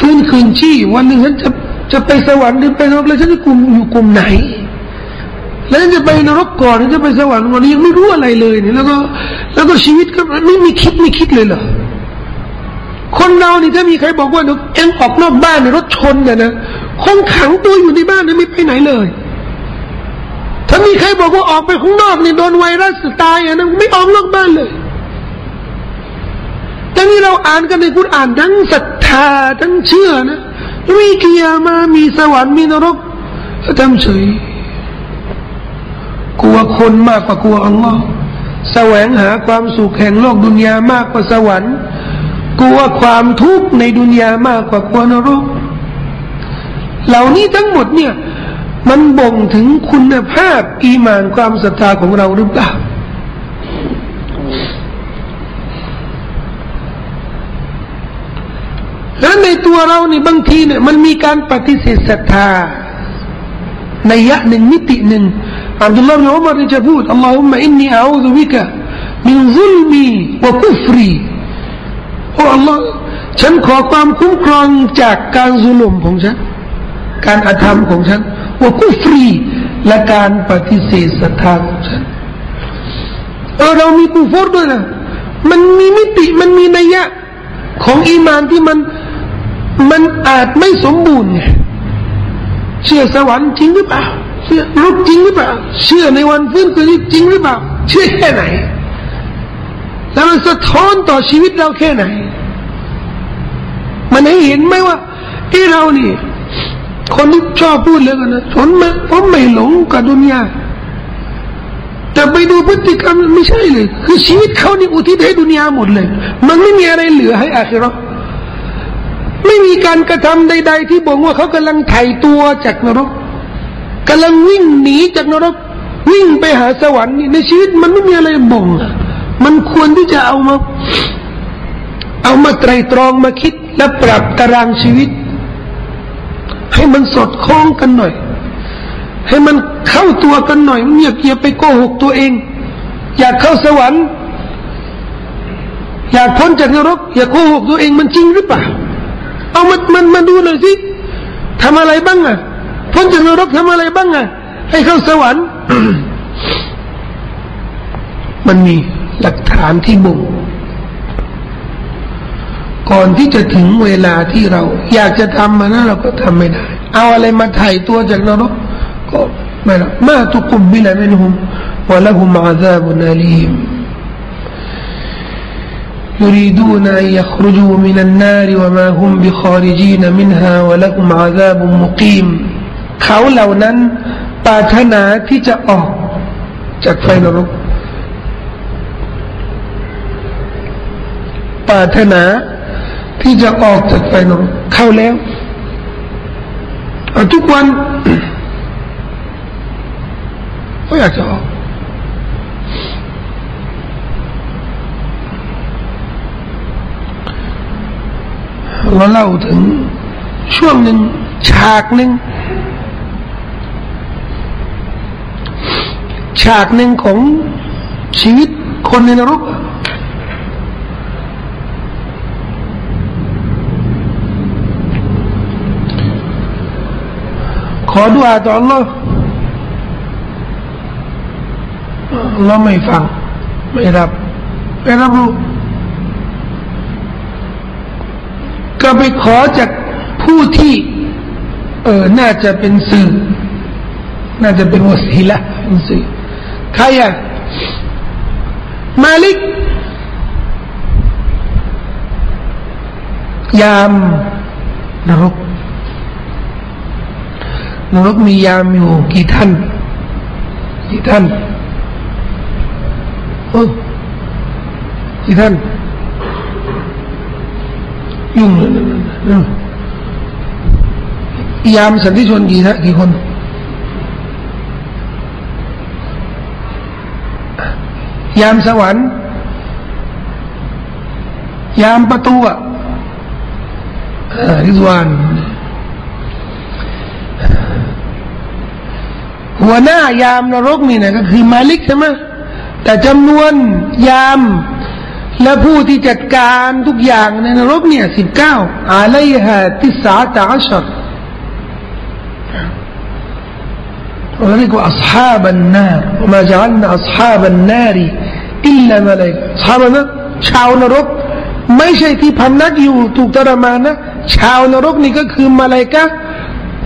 ฟื้นคืนชีพวันหนึ่งฉันจะจะไปสวรรค์หรือไปนรกแล้วฉันจะกลุ่มอยู่กลุ่มไหน แล้วจะไปนรกก่อนหรือจะไปสวรรค์วันนี้ยังไม่รู้อะไรเลยนี่แล้วก็ แล้วก็ชีวิตก็ไม่มีคิดไม่คิดเลยเหรอคนเรานี่ถ้ามีใครบอกว่าเอ็งออกนอกบ้านในรถชนเนี่ยนะคงขังตัวอยู่ในบ้านเนี่ยไม่ไปไหนเลย ถ้ามีใครบอกว่าออกไปข้างนอกนี่โดนไวรัสตายอะนะไม่ออกนอกบ้านเลยแต่นี่เราอ่านกันในกุรอ่านทั้งศรัทธาทั้งเชื่อนะมีเกียร์มามีสวรรค์มีนรกทำเฉยกลัวคนมากกว่ากลัวอัลลอฮ์แสวงหาความสุขแห่งโลกดุนยามากกว่าสวรรค์ กลัวความทุกข์ในดุนยามากกว่ากลัวนรก เหล่านี้ทั้งหมดเนี่ย มันบ่งถึงคุณภาพอีมานความศรัทธาของเราหรือเปล่า แล้วในตัวเรานี่บางทีเนี่ยมันมีการปฏิเสธศรัทธาในยะหนึ่งมิติหนึ่งอับดุลลาห์บินอุมารจะพูดอัลลอฮุมะอินนีอาอูซุบิกะมินซุลมีวะกุฟรีโอ้อัลลอฮ์ฉันขอความคุ้มครองจากการซุลมของฉัน การอาธรรมของฉัน ว่ากุฟรีและการปฏิเสธศรัทธาของฉันเออเรามีกูฟอร์ด้วยนะมันมีมิติมันมีนัยยะ ของอีมานที่มันมันอาจไม่สมบูรณ์ไงเชื่อสวรรค์จริงหรือเปล่าเชื่อรูปจริงหรือเปล่า เชื่อในวันฟื้นคืนจริงหรือเปล่า เชื่อแค่ไหน แล้วมันสะท้อนต่อชีวิตเราแค่ไหน มันให้เห็นไหมว่าที่เรานี่ คนที่ชอบพูดเลยกันนะผมไม่ผมไม่หลงกับดุนยาแต่ไปดูพฤติกรรมไม่ใช่เลย คือชีวิตเขานี่อุทิศให้ดุนยาหมดเลย มันไม่มีอะไรเหลือให้อาคิรอไม่มีการกระทำใด ๆ ที่บอกว่าเขากำลังไถ่ตัวจากนรกกำลังวิ่งหนีจากนรก วิ่งไปหาสวรรค์นี่ในชีวิตมันไม่มีอะไรบ่งมันควรที่จะเอามา เอามาไตรตรองมาคิดและปรับตารางชีวิต ให้มันสดคล้องกันหน่อย ให้มันเข้าตัวกันหน่อยอย่าอย่าไปโกหกตัวเอง อยากเข้าสวรรค์ อยากพ้นจากนรก อย่าโกหกตัวเองมันจริงหรือเปล่าเอามันมันมาดูหน่อยสิทำอะไรบ้างอะพ้นจากนรกทำอะไรบ้างอะให้เข้าสวรรค์ มันมีหลักฐานที่บ่ง ก่อนที่จะถึงเวลาที่เรา อยากจะทำมันนะเราก็ทำไม่ได้ เอาอะไรมาถ่ายตัวจากนรกก็ไม่ละมาตุกุบบิลมินหุมวะละหุมอาซาบุนาลีม يريدون أن يخرجوا من النار وما هم بخارجين منها ولهم عذاب مقيم เขาเหล่านั้นปรารถนาที่จะออกจากไฟนรกปรารถนา ที่จะออกจากไฟนรกเข้าแล้วทุกวันก็อยากจะออกเราเล่าถึงช่วงหนึ่งฉากหนึ่งฉากหนึ่งของชีวิตคนในนรกข อดุอาต่อ Allah เราไม่ฟัง ไม่รับไม่รับรู้ก็ไปขอจากผู้ที่ เออน่าจะเป็นสื่อ น่าจะเป็นวสีละเป็นสื่อใครอะมาลิก ยามนรก นรกมียามอยู่กี่ท่าน กี่ท่านโอ้กี่ท่าน ยุ่งเลยยามสันติชนกี่ท่านกี่คนยามสวรรค์ ยามประตูอะริซวาน หัวหน้ายามนรกนี่นะก็คือมาลิกใช่ไหมแต่จำนวนยาม และผู้ที่จัดการทุกอย่างในนรกเนี่ยสิบเก้าอาลัยฮะติสาตาชัดเราเรียกว่า أصحاب النار وما جعلنا أصحاب النار إلا ملائكة أصحاب النار ชาวนรก ไม่ใช่ที่พำนักอยู่ถูกตรมานะ ชาวนรกนี่ก็คือมาลายกะ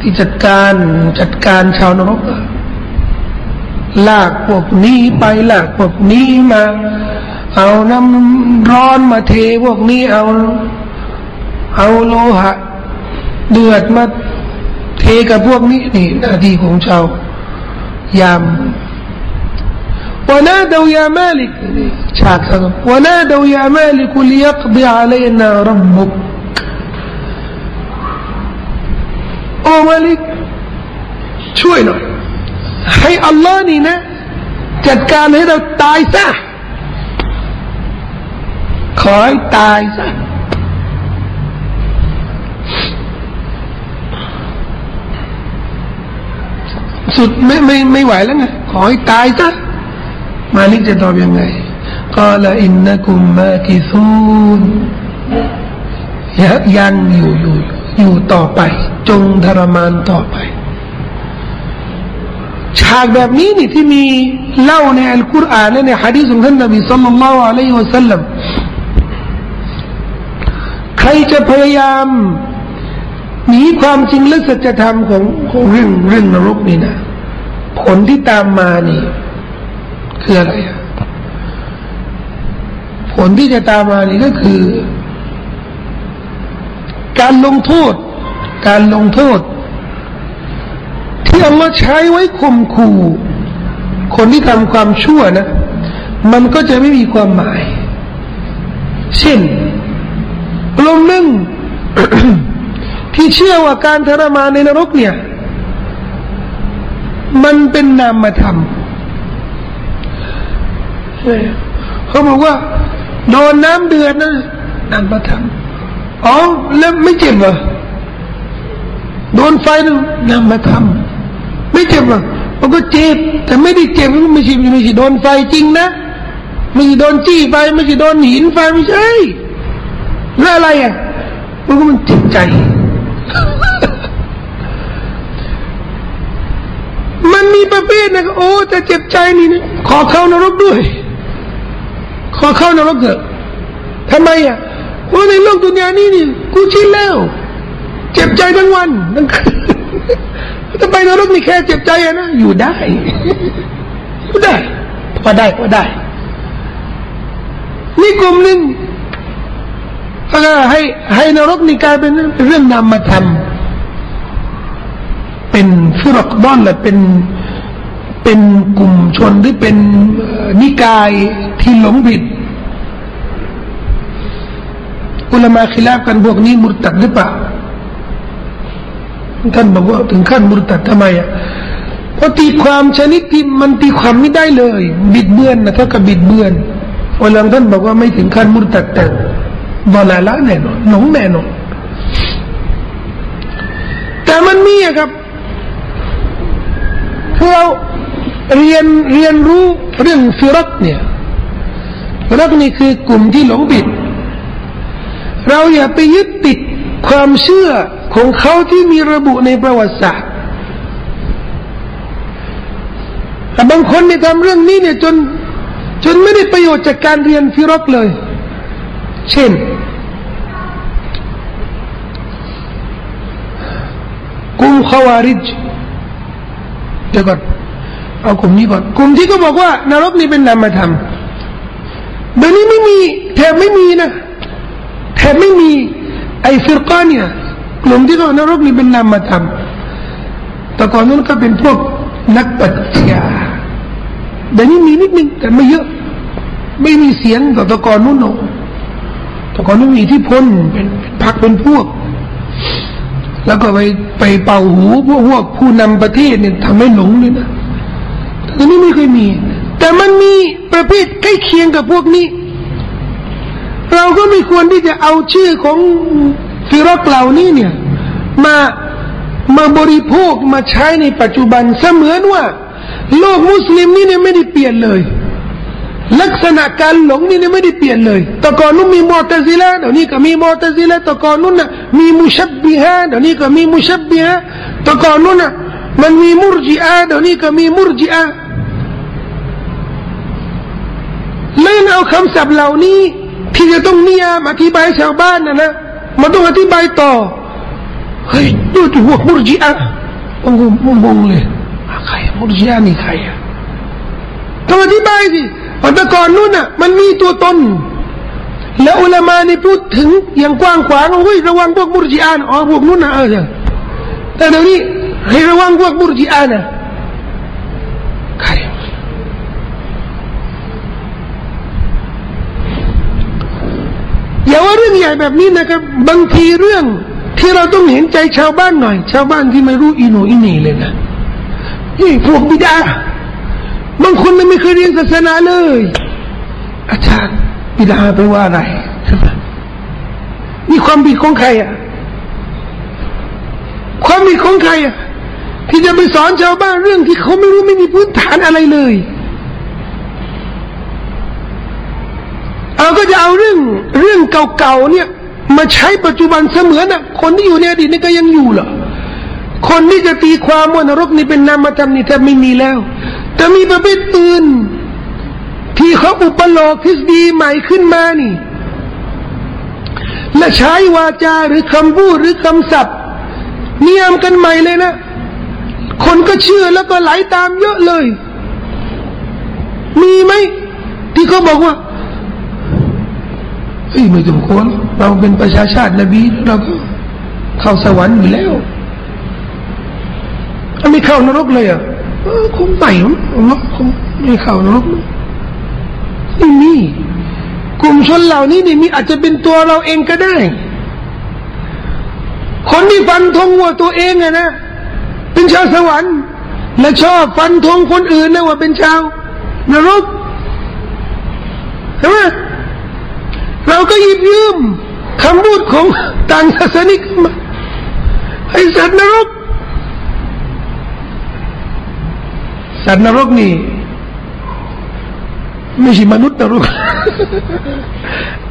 ที่จัดการจัดการชาวนรก ลากพวกนี้ไปลากพวกนี้มา เอาน้ำร้อนมาเทพวกนี้เอา เอาโลหะ เดือดมาเทกับพวกนี้นี่หน้าที่ของชาวยามวันน้าดวยามาลิกชากสนุกวันน้าดวยามาลิกุลยักดีอาลัยนารับบุกโอมาลิกช่วยหน่อย ให้อัลลอฮ์นี่นะ จัดการให้เราตายซะขอให้ตายซะสุดไม่ไม่ไม่ไหวแล้วไงขอให้ตายซะมาลิกจะตอบยังไงก็ลอินนักุมมากิซูนยังอยู่อยู่อยู่ต่อไป จงทรมานต่อไป ฉากแบบนี้นี่ที่มีเล่าในอัลกุรอานและในฮะดีษของท่านนบีสัลลัลลอฮุอะลัยฮิวะสัลลัมใครจะพยายามหนีความจริงและสัจธรรมของของเรื่องเรื่องนรกนี่นะผลที่ตามมานี่ คืออะไรผลที่จะตามมานี่ก็คือ การลงโทษ การลงโทษ ที่อัลลอฮ์ใช้ไว้ข่มขู่คนที่ทำความชั่วนะ มันก็จะไม่มีความหมาย เช่นลมหนึ่งที่เชื่อว่าการทรมานในนรกเนี่ย มันเป็นนามธรรมเขาบอกว่าโดนน้ำเดือดนะนามธรรมอ๋อแล้วไม่เจ็บเหรอโดนไฟนะนามธรรม ไม่เจ็บหรอกมันก็เจ็บ แต่ไม่ได้เจ็บไม่ใช่ไม่ใช่โดนไฟจริงนะไม่ใช่โดนจี้ไฟไม่ใช่โดนหินไฟไม่ใช่แล้วอะไรอะมันก็มันจิตใจ มันมีประเภทนะโอ้แต่เจ็บใจนี่นะขอเข้านรกด้วย ขอเข้านรกเถอะทำไมอะเพราะในโลกดุนยานี้นี่ กูชินแล้ว เจ็บใจทั้งวันทั้งคืน จะไปนรกนี่แค่เจ็บใจนะ อยู่ได้ อยู่ได้พอได้พอได้ นี่กลุ่มหนึ่งถ้าให้ ให้นรกนี่กลายเป็นเรื่องนามธรรมเป็นฟุรกบ้อนและเป็นเป็นกลุ่มชนหรือเป็นนิกายที่หลงผิดอุลามาคิลาบกันพวกนี้มุตตัดหรือเปล่า ท่านบอกว่าถึงขั้นมุตัดทำไมอะเพราะตีความชนิดที่มันตีความไม่ได้เลย บิดเบือนนะเท่ากับบิดเบือนอัลลอฮ์ท่านบอกว่าไม่ถึงขั้นมุตัดแต่บอลาละแน่นอนหนงแน่นอนแต่มีอะครับเราเรียนเรียนรู้เรื่องฟิรักเนี่ยฟิรักนี่คือกลุ่มที่หลงผิด เราอย่าไปยึดติดความเชื่อ ของเขาที่มีระบุในประวัติศาสตร์แต่บางคนเนี่ยทำเรื่องนี้เนี่ยจน จนไม่ได้ประโยชน์จากการเรียนฟิรักเลย เช่น กลุ่มขวาริจเดี๋ยวก่อนเอากลุ่มนี้ก่อนกลุ่มที่ก็บอกว่านรกนี่เป็นนามธรรมเดี๋ยวนี้ไม่มีแทบไม่มีนะแทบไม่มีไอ้ฟิรกาเนี่ย กลุ่มที่ก็นรกนี่เป็นนามธรรมแต่ก่อนนั้นก็เป็นพวกนักปรัชญาเดี๋ยวนี้มีนิดนึงแต่ไม่เยอะ ไม่มีเสียงต่อตะกอนนู้นหนตะกอนนู้นมีทธิพลเป็นพักเป็นพวก แล้วก็ไปไปเป่าหูพวกพวกผู้นำประเทศเนี่ยทำให้หลงเลยนะแต่นี้ไม่เคยมี แต่มันมีประเภทใกล้เคียงกับพวกนี้ เราก็ไม่ควรที่จะเอาชื่อของ ฟิรอกเหล่านี้เนี่ยมามาบริโภคมาใช้ในปัจจุบันเสมือนว่า โลกมุสลิมนี่เนี่ยไม่ได้เปลี่ยนเลย ลักษณะการหลงนี่เนี่ยไม่ได้เปลี่ยนเลยต่ก่อนนู้นมีมอตซิละเดี๋ยวนี้ก็มีมอตซิละแต่ก่อนนู้นน่ะมีมุชับบิฮะเดี๋ยวนี้ก็มีมุชับบิฮะต่ก่อนนู้นน่ะมันมีมุรจิอาเดี๋ยวนี้ก็มีมุรจิอาเล่นเอาคำศัพท์เหล่านี้ ที่จะต้องนิยามอธิบายชาวบ้านนะนะ มันต้องอธิบายต่อเฮ้ยดูถูกมุรจิอาองงงงเลยใครมุรจิอานี่ใครอะต้องอธิบายสิแต่ก่อนนู้นน่ะ มันมีตัวตนแล้วอุลามานี่พูดถึงอย่างกว้างขวางเฮ้ยระวังพวกมุรจิอานะอ๋อพวกนู้นนะเออแต่เดี๋ยวนี้ให้ระวังพวกมุรจิอานะใคร อย่าว่าเรื่องใหญ่แบบนี้นะครับ บางทีเรื่องที่เราต้องเห็นใจชาวบ้านหน่อย ชาวบ้านที่ไม่รู้อีโนอีนี่เลยนะนี่พวกบิดาบางคนไม่เคยเรียนศาสนาเลย อาจารย์บิดาไปว่าอะไรใช่ไหมนี่ความผิดของใครอะความผิดของใครอะที่จะไปสอนชาวบ้านเรื่องที่เขาไม่รู้ไม่มีพื้นฐานอะไรเลย เราก็จะเอาเรื่องเรื่องเก่าๆเนี่ยมาใช้ปัจจุบันเสมือนอะคนที่อยู่ในอดีตนี่ก็ยังอยู่เหรอคนที่จะตีความว่านรกนี่เป็นนามธรรมนี่แทบไม่มีแล้ว แต่มีประเภทอื่นที่เขาอุปโลกทฤษฎีใหม่ขึ้นมานี่ และใช้วาจาหรือคำพูดหรือคำศัพท์นิยามกันใหม่เลยนะ คนก็เชื่อแล้วก็ไหลาตามเยอะเลย มีไหมที่เขาบอกว่า เฮ้ยไม่สมควรเราเป็นประชาชาตินบีเราก็เข้าสวรรค์อยู่แล้วไม่เข้านรกเลยอะคงไม่หรอกคงไม่เข้านรกไม่มีกลุ่มชนเหล่านี้นี่มีอาจจะเป็นตัวเราเองก็ได้ คนที่ฟันธงว่าตัวเองอะนะเป็นชาวสวรรค์และชอบฟันธงคนอื่นนะว่าเป็นชาวนรกใช่ไหม เราก็หยิบยืมคำพูดของต่างศาสนิกมาให้สัตว์นรก สัตว์นรกนี่ไม่ใช่มนุษย์นรก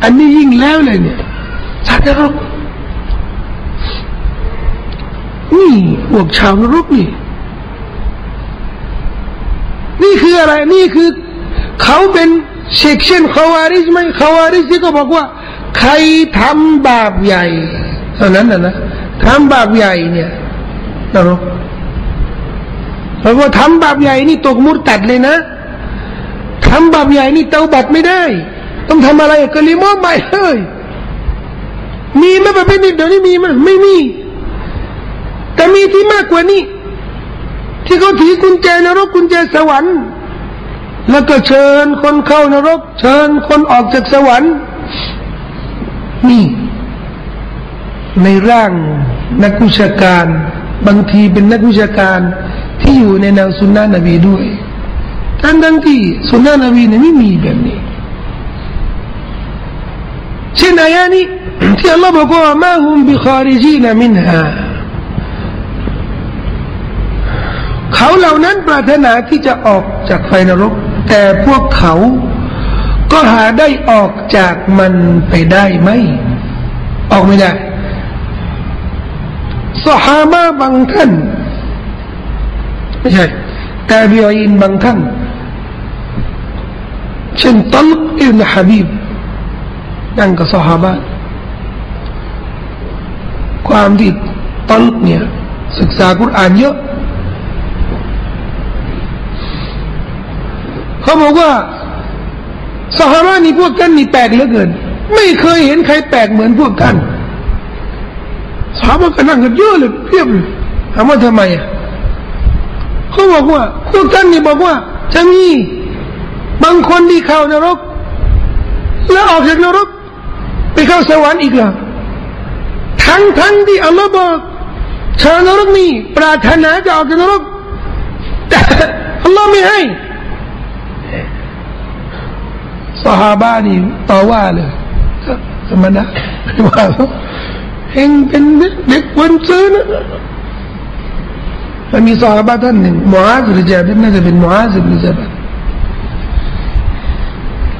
อันนี้ยิ่งแล้วเลยเนี่ยสัตว์นรก นี่พวกชาวนรกนี่ นี่คืออะไร นี่คือ เขาเป็น เชกช่นขาวาริสไหมขาวาริสที่ก็บอกว่าใครทำบาปใหญ่เท่านั้นนะนะทำบาปใหญ่เนี่ยนรกเพราะว่าทำบาปใหญ่นี่ตกมุดตัดเลยนะทำบาปใหญ่นี่เตาบัดไม่ได้ ต้องทำอะไรก็ลิมอใหม่เลยมีไหมประเภทนี้เดี๋ยวนี้มีไหมไม่มีแต่มีที่มากกว่านี้ ที่เขาถือกุญแจนรกกุญแจสวรรค์ แล้วก็เชิญคนเข้านรก เชิญคนออกจากสวรรค์ นี่ ในร่างนักวิชาการ บางทีเป็นนักวิชาการที่อยู่ในแนวสุนนะนบีด้วยทั้งทั้งที่สุนนะนบีเนี่ยไม่มีแบบนี้เช่นอายานี้ที่อัลลอฮ์บอกว่ามาฮุมบิคาริจีนมินฮาเขาเหล่านั้นปรารถนาที่จะออกจากไฟนรก แต่พวกเขา ก็หาได้ออกจากมันไปได้ไหม ออกไม่ได้สหามาบางท่านไม่ใช่แต่บิอินบางท่านเช่นตัลกอิบนฮะบีบนั่งกับสหาบะความที่ตัลกเนี่ยศึกษากุรอานเยอะ เขาบอกว่าสหรานี่พวกกันนี่แปลกเหลือเกิน ไม่เคยเห็นใครแปลกเหมือนพวกกันสาบก็นั่งกันเยอะเลยเพียบเลยถามว่าทำไมอะเขาบอกว่าพวกกันนี่บอกว่า จะมีบางคนที่เข้านรก แล้วออกจากนรก ไปเข้าสวรรค์อีกแล้วทั้งทั้งที่อัลลอฮ์บอกชาวนรกนี่ปรารถนาจะออกจากนรกแต่อัลลอฮ์ไม่ให้ สหาบ้านี่ต่อว่าเลยธรรมดาว่าเองเป็นเด็กวันซื้อนะมันมีสหาบ้าท่านหนึ่งมูอาซหรือจาบินน่าจะเป็นมูอาซหรือจาบิน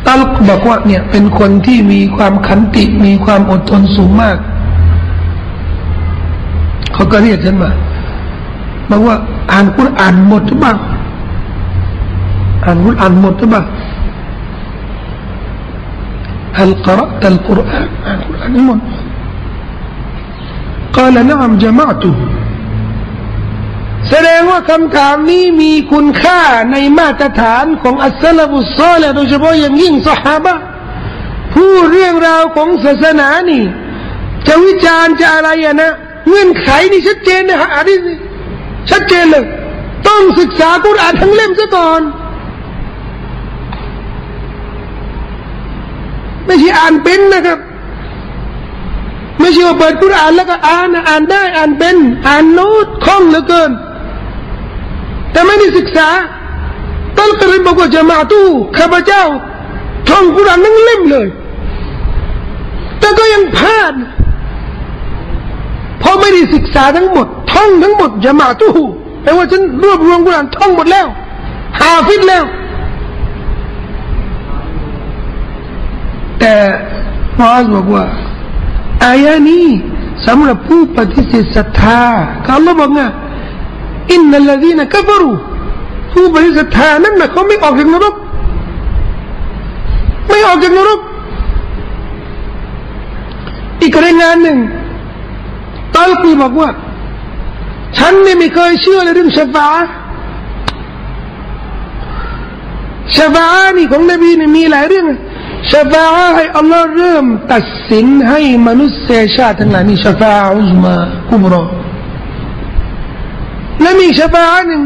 ตัลกบอกว่าเนี่ยเป็นคนที่มีความขันติมีความอดทนสูงมากเขาก็เรียกฉันมาบอกว่าอ่านกุรอ่านหมดหรือเปล่าอ่านกุรอ่านหมดหรือเปล่า هل قرأت القرآن القرآن من قال نعم جمعته แสดงว่าคำถามนี้มีคุณค่าในมาตรฐานของอัสลามุสซอลโดยเฉพาะอย่างยิ่งสหายผู้เรื่องราวของศาสนานี่ จะวิจารณ์จะอะไรอะนะเงื่อนไขนี่ชัดเจนนะฮะอันนี้ชัดเจนเลย ต้องศึกษากุรอานทั้งเล่มซะก่อน ไม่ใช่อ่านเป็นนะครับ ไม่ใช่ว่าเปิดกุรอานแล้วก็อ่านอ่านได้อ่านเป็น อ่านโน้ตคล่องเหลือเกิน แต่ไม่ได้ศึกษาต้นกระบอกว่าจะมาตู้ข้าพเจ้าท่องกุรอานนั่งเล่มเลย แต่ก็ยังพลาดเพราะไม่ได้ศึกษาทั้งหมด ท่องทั้งหมดจะมาตู้แปลว่าฉันรวบรวมกุรอานท่องหมดแล้วหาฟิดแล้ว แต่มอสบอกว่าอายานี้สำหรับผู้ปฏิเสธศรัทธาเขาเราบอกว่าอินนัลลดีนกัฟรูผู้ปฏิเสธศรัทธานั่นหมายเขาไม่ออกจากนรกไม่ออกจากนรกอีกรายงานหนึ่งตอลกีบอกว่า ฉันไม่เคยเชื่อเรื่องชฟาชฟานี่ของนบีนี่มีหลายเรื่อง ชฟาให้อัลลอฮ์เริ่มตัดสินให้มนุษยชาติทั้งหลายนี่ชฟาอุซมาคุบรอและมีชฟาหนึ่ง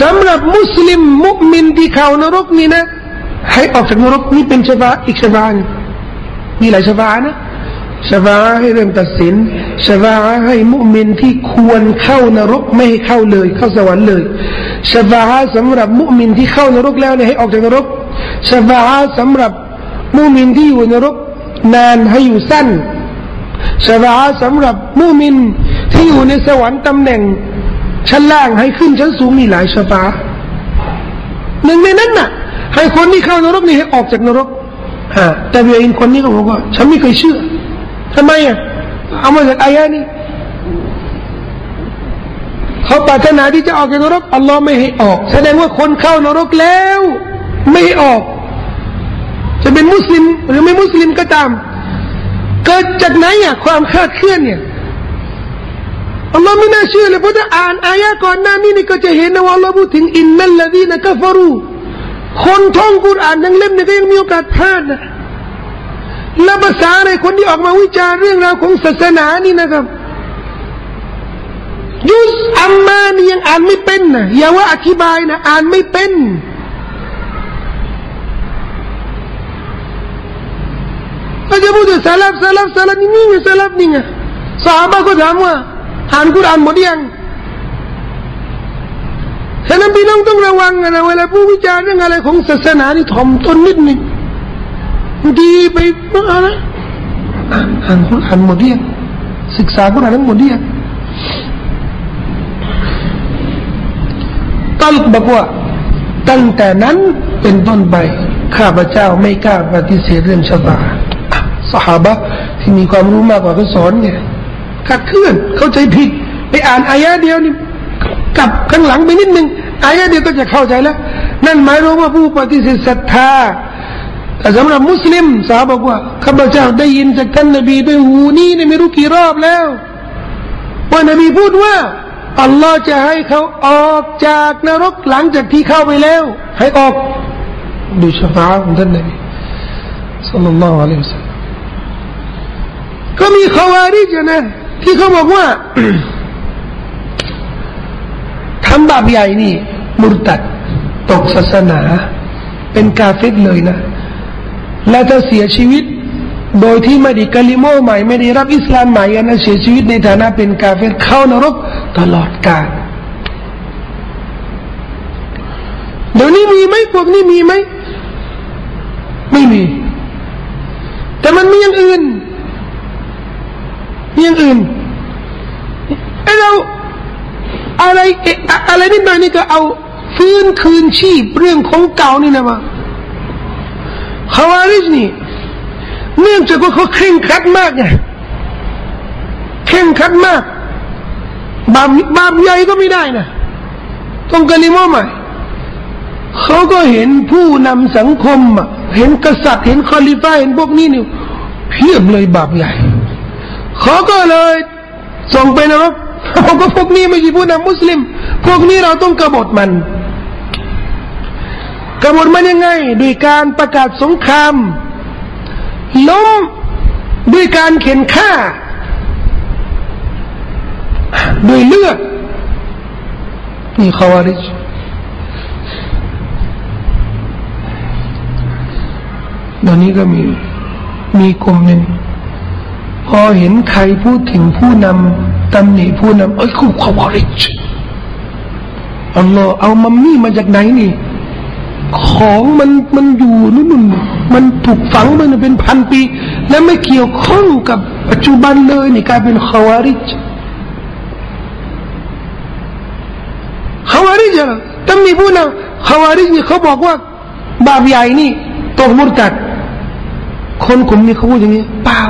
สำหรับมุสลิมมุมินที่เข้านรกนี่นะ ให้ออกจากนรกนี่เป็นชฟาอีกชฟาหนึ่งมีหลายชฟานะชฟาให้เริ่มตัดสินชฟาให้มุมินที่ควรเข้านรกไม่ให้เข้าเลย เข้าสวรรค์เลยชฟาสำหรับมุมินที่เข้านรกแล้วเนี่ยให้ออกจากนรกชฟาสำหรับ มุมินที่อยู่นรกนานให้อยู่สั้นชฟาสำหรับมุมินที่อยู่ในสวรรค์ตำแหน่ง ชั้นล่างให้ขึ้นชั้นสูงมีหลายชฟาหนึ่งในนั้นน่ะ ให้คนที่เข้านรกนี่ให้ออกจากนรกฮะแต่เบียอินคนนี้ก็บอกว่า ฉันไม่เคยเชื่อทำไมอะเอามาจากอายะนี้เขาปรารถนาที่จะออกจากนรกอัลลอฮ์ไม่ให้ออก แสดงว่าคนเข้านรกแล้ว ไม่ออก จะเป็นมุสลิมหรือไม่มุสลิมก็ตาม เกิดจากไหนอะความคาดเคลื่อนเนี่ยอัลลอฮ์ไม่น่าเชื่อเลยเพราะถ้าอ่านอายะก่อนหน้านี้นี่ก็จะเห็นนะว่าอัลลอฮ์พูดถึงอินนัลลดีนะกัฟรูคนท่องกุรอานทั้งเล่มเนี่ยก็ยังมีโอกาสพลาดนะแล้วภาษาในคนที่ออกมาวิจารณ์เรื่องราวของศาสนานี่นะครับยุสอัมมานี่ยังอ่านไม่เป็นนะอย่าว่าอธิบายนะอ่านไม่เป็น ก็จะพูดถึงสลับสลับสลับนี่นี่ไงสลับนี่ไงสาบะก็ถามว่าอ่านกุรอานหมดยังฉะนั้นพี่น้องต้องระวังนะเวลาผู้วิจารณ์เรื่องอะไรของศาสนานี่ถ่อมตนนิดหนึ่งดีไปอะไรอ่านอ่านกุรอานหมดยังศึกษากุรอานทั้งหมดยังตัลบอกว่าตั้งแต่นั้นเป็นต้นไปข้าพเจ้าไม่กล้าปฏิเสธเรื่องชะตา สหบะที่มีความรู้มากกว่าก็สอนไงขัดเคลื่อนเข้าใจผิด ไปอ่านอายะเดียวนี่กลับข้างหลังไปนิดนึงอายะเดียวก็จะเข้าใจแล้ว นั่นหมายรวมว่าผู้ปฏิเสธศรัทธาแต่สำหรับมุสลิมสาบอกว่าข้าพเจ้าได้ยินจากท่านนบีด้วยหูนี้นี่ไม่รู้กี่รอบแล้วว่านบีพูดว่าอัลลอฮ์จะให้เขาออกจากนรกหลังจากที่เข้าไปแล้ว ให้ออกดูชะฟาของท่านนบีสัลลัลลอฮุอะลัยฮิวสัลลัม ก็มีขวาริจนะ ที่เขาบอกว่าทำบาปใหญ่นี่ มุรตัดตกศาสนา เป็นกาเฟตเลยนะ และถ้าเสียชีวิต โดยที่ไม่ได้กะลิโมใหม่ ไม่ได้รับอิสลามใหม่อันะเสียชีวิตในฐานะเป็นกาเฟตเข้านรกตลอดกาลเดี๋ยวนี้มีไหมพวกนี้มีไหม ไม่มี แต่มันมีอย่างอื่น อย่างอื่นไอเราอะไรอะไรนิดหน่อยนี่ก็เอาฟื้นคืนชีพเรื่องของเก่านี่นะมาฮาวาริจนี่เนื่องจากว่าเขาเคร่งครัดมากไงเคร่งครัดมากบาปบาปใหญ่ก็ไม่ได้นะต้องกะลิมอใหม่เขาก็เห็นผู้นำสังคมอะเห็นกษัตริย์เห็นคอลิฟ้าเห็นพวกนี้นี่เพียบเลยบาปใหญ่ เขาก็เลยส่งไปนะเขาก็พวกนี้ไม่ใช่ผู้นำมุสลิม พวกนี้เราต้องกบฏมัน กบฏมันยังไง ด้วยการประกาศสงครามล้มด้วยการเข็นฆ่า ด้วยเลือดนี่ขาวาริจตอนนี้ก็มีมีกลุ่มหนึ่ง พอเห็นใครพูดถึงผู้นำตำหนิผู้นำเอ้ยคู่ขาวาริจอัลลอฮ์เอามัมมี่มาจากไหนนี่ ของมันมันอยู่นู่นมันถูกฝังมาเป็นพันปี และไม่เกี่ยวข้องกับปัจจุบันเลยนี่กลายเป็นขาวาริจขาวาริจอะต้องมีผู้นำขาวาริจนี่เขาบอกว่าบาปใหญ่นี่ตกมุรตัดคนกลุ่มนี้เขาพูดอย่างนี้เปล่า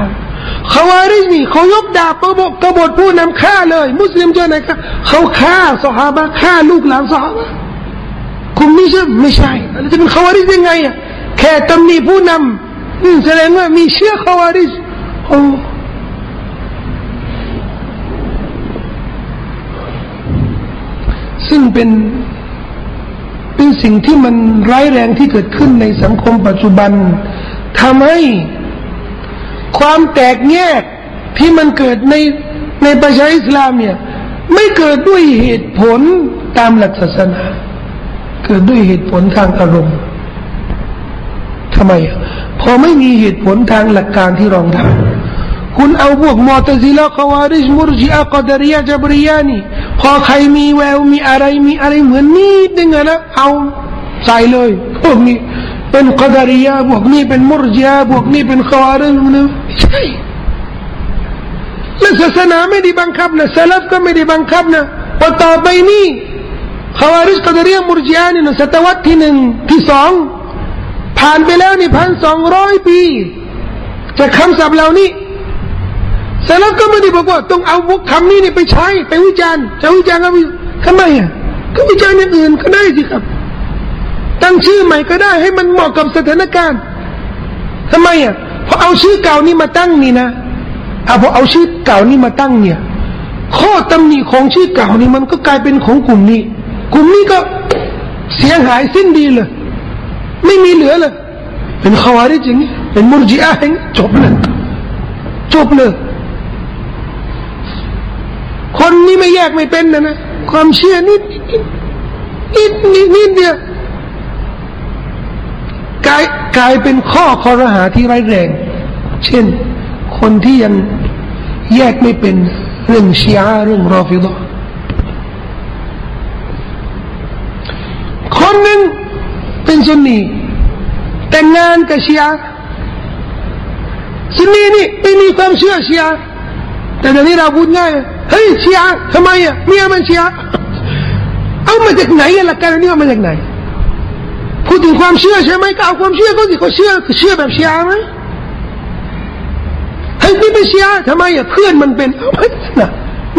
ขาวาริจนี่เขายกดาบกบฏกบฏผู้นำฆ่าเลย มุสลิมเจอไหนครับเขาฆ่าสหายฆ่าลูกหลานสหายคุณไม่ใช่ไม่ใช่จะเป็นขาวาริจยังไงอะแค่ตำหนิผู้นำแสดงว่ามีเชื่อขาวาริจโอ้ซึ่งเป็นเป็นสิ่งที่มันร้ายแรงที่เกิดขึ้นในสังคมปัจจุบันทำให้ ความแตกแยกที่มันเกิดในในประชาอิสลามเนี่ย ไม่เกิดด้วยเหตุผลตามหลักศาสนา เกิดด้วยเหตุผลทางอารมณ์ทำไมพอไม่มีเหตุผลทางหลักการที่รองรับคุณเอาพวกมอตซิลาควาริชมุรจิอากอดริยาจับริยานี่พอใครมีแววมีอะไรมีอะไรเหมือนนิดนึงนะเอาใส่เลย พวกนี้ เป็นกอดาริยาพวกนี้เป็นมุรจิอาพวกนี้เป็นคาวาริชนะใช่และศาสนาไม่ได้บังคับนะซาลฟก็ไม่ได้บังคับนะว่าต่อไปนี้คาวาริชกอดาริยามุรจิอานี่นะศตวรรษที่หนึ่งที่สองผ่านไปแล้วนี่พันสองร้อยปีจากคำศัพท์เหล่านี้สาลก็ไม่ได้บอกว่าต้องเอาคำนี้นี่ไปใช้ไปวิจารณ์จะวิจารณ์ก็ทำไมอะก็วิจารณ์อย่างอื่นก็ได้สิครับ ตั้งชื่อใหม่ก็ได้ให้มันเหมาะกับสถานการณ์ทำไมอะพอเอาชื่อเก่านี้มาตั้งนี่นะเอาพอเอาชื่อเก่านี้มาตั้งเนี่ย ข้อตำหนิของชื่อเก่านี่มันก็กลายเป็นของกลุ่มนี้ กลุ่มนี้ก็เสียหายสิ้นดีเลย ไม่มีเหลือเลย เป็นขวาริจอย่างนี้เป็นมุรจิอาองจบเลยจบเลยคนนี้ไม่แยกไม่เป็นนะนะ ความเชื่อนิดนิดนิดนิดเดียว กลายกลายเป็นข้อคอรหาที่ร้ายแรง เช่น คนที่ยังแยกไม่เป็นเรื่องชีอาเรื่องรอฟิดคนหนึ่งเป็นซุนนีแต่งงานกับชีอาซุนนีนี่ไม่มีความเชื่อชีอาแต่เดี๋ยวนี้เราพูดง่ายเฮ้ยเชียทำไมอะเมียมันเชียเอาเอามาจากไหนหลักการนี้เอามาจากไหน พูดถึงความเชื่อใช่ไหมก็เอาความเชื่อเขาสิเขาเชื่อเชื่อแบบเชียร์ไหมเฮ้ยนี่เป็นเชียร์ทำไมอะเพื่อนมันเป็นเอาไม่นะ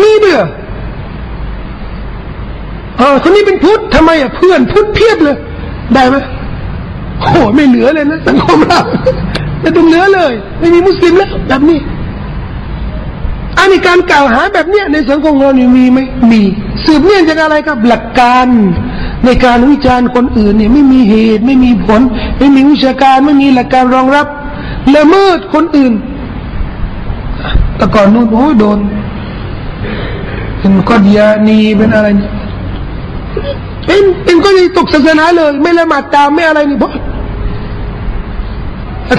มีเบื่อเออคนนี้เป็นพุทธทำไมอะเพื่อนพุทธเพียบเลย ได้ไหมโอ้ไม่เหลือเลยนะสังคมเราไม่ต้องเหลือเลย ไม่มีมุสลิมแล้วแบบนี้อันนี้การกล่าวหาแบบเนี้ยในสังคมเรานี่มีไหมมี สืบเนื่องจากอะไรครับหลักการ ในการวิจารณ์คนอื่นเนี่ยไม่มีเหตุ ไม่มีผล ไม่มีวิชาการไม่มีหลักการรองรับละเมิดคนอื่นแต่ก่อนนู้นโอ้โดนเป็นกอดยานีเป็นอะไรเป็นเป็นก็ยังตกศาสนาเลย ไม่ละหมาดตามไม่อะไรนี่เพราะ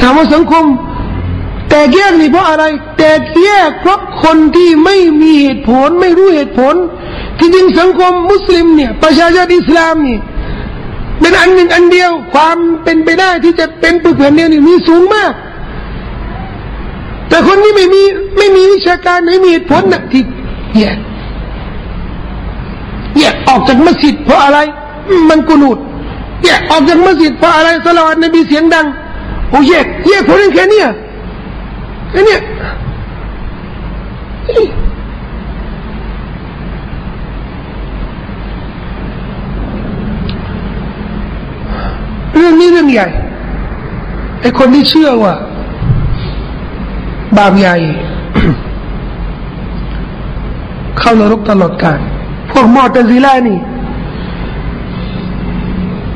ถามว่าสังคม แต่แยกนี่เพราะอะไร แต่แยกเพราะคนที่ไม่มีเหตุผล ไม่รู้เหตุผล ที่จริงสังคมมุสลิมเนี่ยประชาชนอิสลามนี่เป็นอันหนึ่งอันเดียว ความเป็นไปได้ที่จะเป็นปุกแผ่นเดียวนี่มีสูงมาก แต่คนที่ไม่มีไม่มีวิชาการไม่มีเหตุผลนะที่แยกแยกออกจากมัสยิดเพราะอะไร มันกุนูดแยกออกจากมัสยิดเพราะอะไรสลาวัดนบีเสียงดังโอ้แยกแยกเพราะแค่นี้แค่นี้ เรื่องนี้เรื่องใหญ่ไอ้คนที่เชื่อว่า บาปใหญ่ เข้านรกตลอดกาลพวกมอตซิล่านี่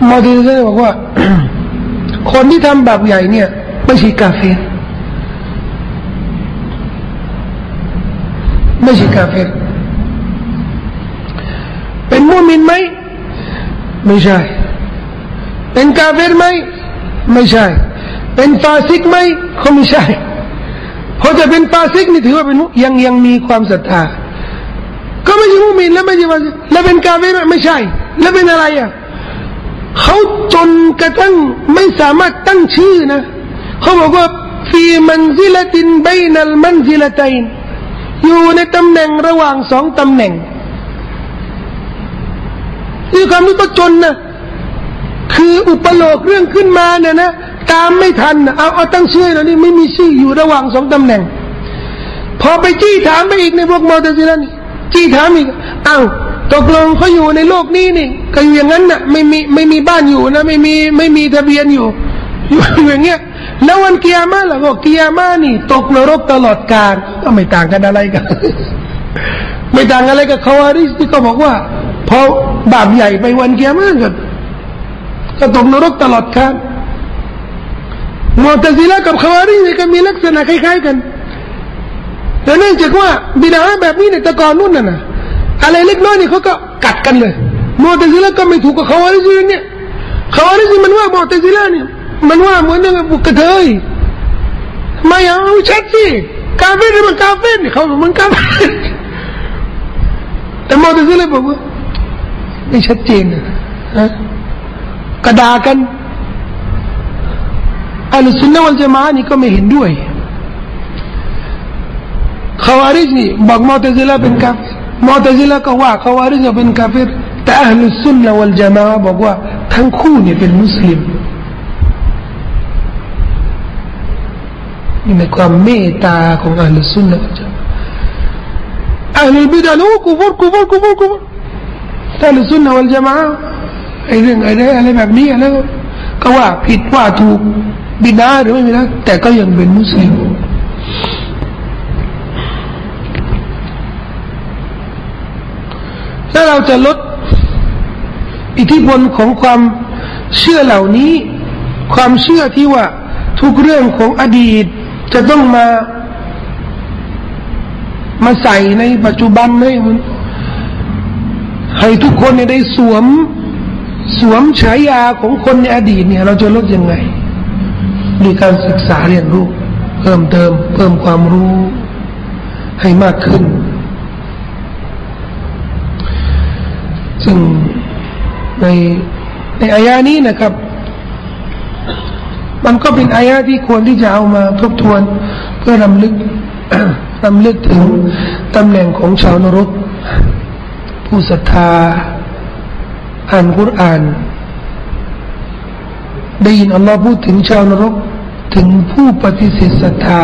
มอตซิล่าบอกว่า คนที่ทำบาปใหญ่เนี่ย ไม่ใช่กาเฟรไม่ใช่กาเฟรเป็นมุมินไหมไม่ใช่ เป็นกาเฟรไหมไม่ใช่ เป็นฟาซิกไหมเขาไม่ใช่เพราจะเป็นฟาซิกนี่ถือว่าเป็นยังยังมีความศรัทธาก็ไม่ใช่มุมินแล้วไม่ใช่ฟาซิกแล้วเป็นกาเฟรไม่ใช่ แล้วเป็นอะไรอะเขาจนกระทั่งไม่สามารถตั้งชื่อนะเขาบอกว่าفي منزلة بين المنزلتينอยู่ในตำแหน่งระหว่างสองตำแหน่งนี่คำนี้ก็จนนะ คืออุปโลกน์เรื่องขึ้นมาเนี่ยนะตามไม่ทันเอาเอาตั้งชื่อแล้วนี่ไม่มีชื่ออยู่ระหว่างสองตำแหน่ง พอไปจี้ถามไปอีกในพวกมอเตอร์ซิลันจี้ถามอีกเอ้าตกลงเขาอยู่ในโลกนี้นี่ก็อยู่อย่างนั้นน่ะไม่มีไม่มีบ้านอยู่นะไม่มีไม่มีทะเบียนอยู่อยู่อย่างเงี้ยแล้ววันเกียร์มาล่ะก็เกียร์มานี่ ตกนรกตลอดกาลก็ไม่ต่างกันอะไรกัน ไม่ต่างอะไรกับคาวาริสที่ก็บอกว่าพอบาปใหญ่ไปวันเกียร์มาก็ ก็ตกนรกตลอดกาลมอตซิละกับคาวาริสก็มีลักษณะคล้ายๆกัน แต่เนื่องจากว่าบิดาแบบนี้ในตะกอนนู่นน่ะนะอะไรเล็กน้อยเนี่ยเขาก็กัดกันเลยมอตซิละก็ไม่ถูกกับคาวาริเนี่ยคาวาริมันว่ามอตซิละเนี่ยมันว่าเหมือนกับกระเทยไม่เอาชัดสิกาเฟ่นี่มันกาเฟ่เขาบอกมันกาเฟ่แต่มอตซิละบอกว่าไม่ชัดเจนนะ กระดากันอัลสุนนะวัลจามานี่ก็ไม่เห็นด้วยขวาริจนี่บอกมอตซิลาเป็นกาเฟมอตซิลาก็ว่าขวาริจเป็นกาเฟแต่อัลสุนนะวัลจามาบอกว่าทั้งคู่เนี่ยเป็นมุสลิมนี่ในความเมตตาของอัลสุนนะวัลจามาอัลบิดาลูกูฟรกูฟรกูฟรกูฟรแต่อัลสุนนะวัลจามา ไอ้เรื่องอะไรอะไรแบบนี้แล้วก็ว่าผิดว่าถูกบิดาหรือไม่บิดาแต่ก็ยังเป็นมุสลิมถ้าเราจะลดอิทธิพลของความเชื่อเหล่านี้ ความเชื่อที่ว่าทุกเรื่องของอดีตจะต้องมา มาใส่ในปัจจุบันให้มันให้ทุกคนได้สวม สวมฉายาของคนในอดีตเนี่ยเราจะลดยังไงมีการศึกษาเรียนรู้ เพิ่มเติม เพิ่มความรู้ให้มากขึ้น ซึ่งในในอายานี้นะครับ มันก็เป็นอายาที่ควรที่จะเอามาทบทวนเพื่อรำลึกรำลึกถึงตำแหน่งของชาวนรก ผู้ศรัทธา อ่านกุรอาน ได้ยินอัลลอฮ์พูดถึงชาวนรกถึงผู้ปฏิเสธศรัทธา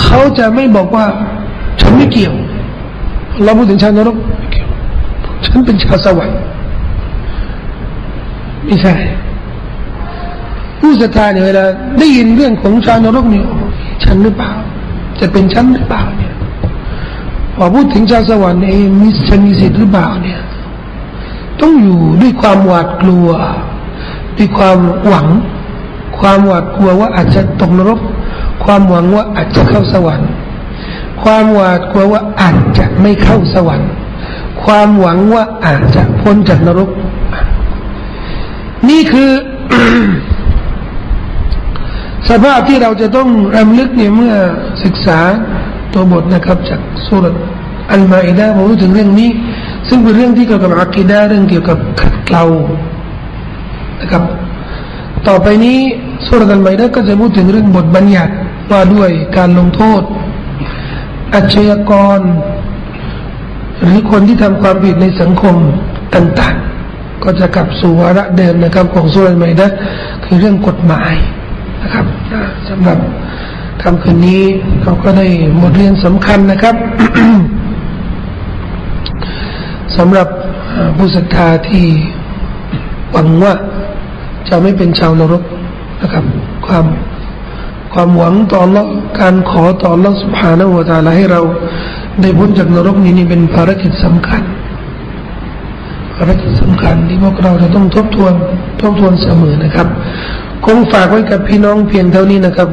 เขาจะไม่บอกว่า ฉันไม่เกี่ยวเราพูดถึงชาวนรกไม่เกี่ยวฉันเป็นชาวสวรรค์ไม่ใช่ผู้ศรัทธาเนี่ยเวลาได้ยินเรื่องของชาวนรกเนี่ยฉันหรือเปล่า จะเป็นฉันหรือเปล่าเนี่ยพอพูดถึงชาวสวรรค์เองมีฉันมีสิทธิ์หรือเปล่าเนี่ย ต้องอยู่ด้วยความหวาดกลัว ด้วยความหวัง ความหวาดกลัวว่าอาจจะตกนรก ความหวังว่าอาจจะเข้าสวรรค์ ความหวาดกลัวว่าอาจจะไม่เข้าสวรรค์ ความหวังว่าอาจจะพ้นจากนรก นี่คือ สภาพที่เราจะต้องรำลึกเนี่ยเมื่อศึกษาตัวบทนะครับ จากสุรอัลมาอิดาผมรู้ถึงเรื่องนี้ ซึ่งเป็นเรื่องที่เกี่ยวกับอักีดาเรื่องเกี่ยวกับขัดเกลานะครับ ต่อไปนี้สุรอัลมาอิดาก็จะพูดถึงเรื่องบทบัญญัติว่าด้วยการลงโทษอาชญากร หรือคนที่ทำความผิดในสังคมต่างๆ ก็จะกลับสู่วาระเดิมนะครับของสุรอัลมาอิดาคือเรื่องกฎหมายนะครับสำหรับคำคืนนี้เราก็ได้บทเรียนสำคัญนะครับ สำหรับผู้ศรัทธาที่หวังว่าจะไม่เป็นชาวนรกนะครับ ความความหวังต่อละการขอต่อละสุภาณวตาลาให้เราได้พ้นจากนรกนี้นี่เป็นภารกิจสำคัญ ภารกิจสำคัญที่พวกเราจะต้องทบทวนทบทวนเสมอนะครับ คงฝากไว้กับพี่น้องเพียงเท่านี้นะครับ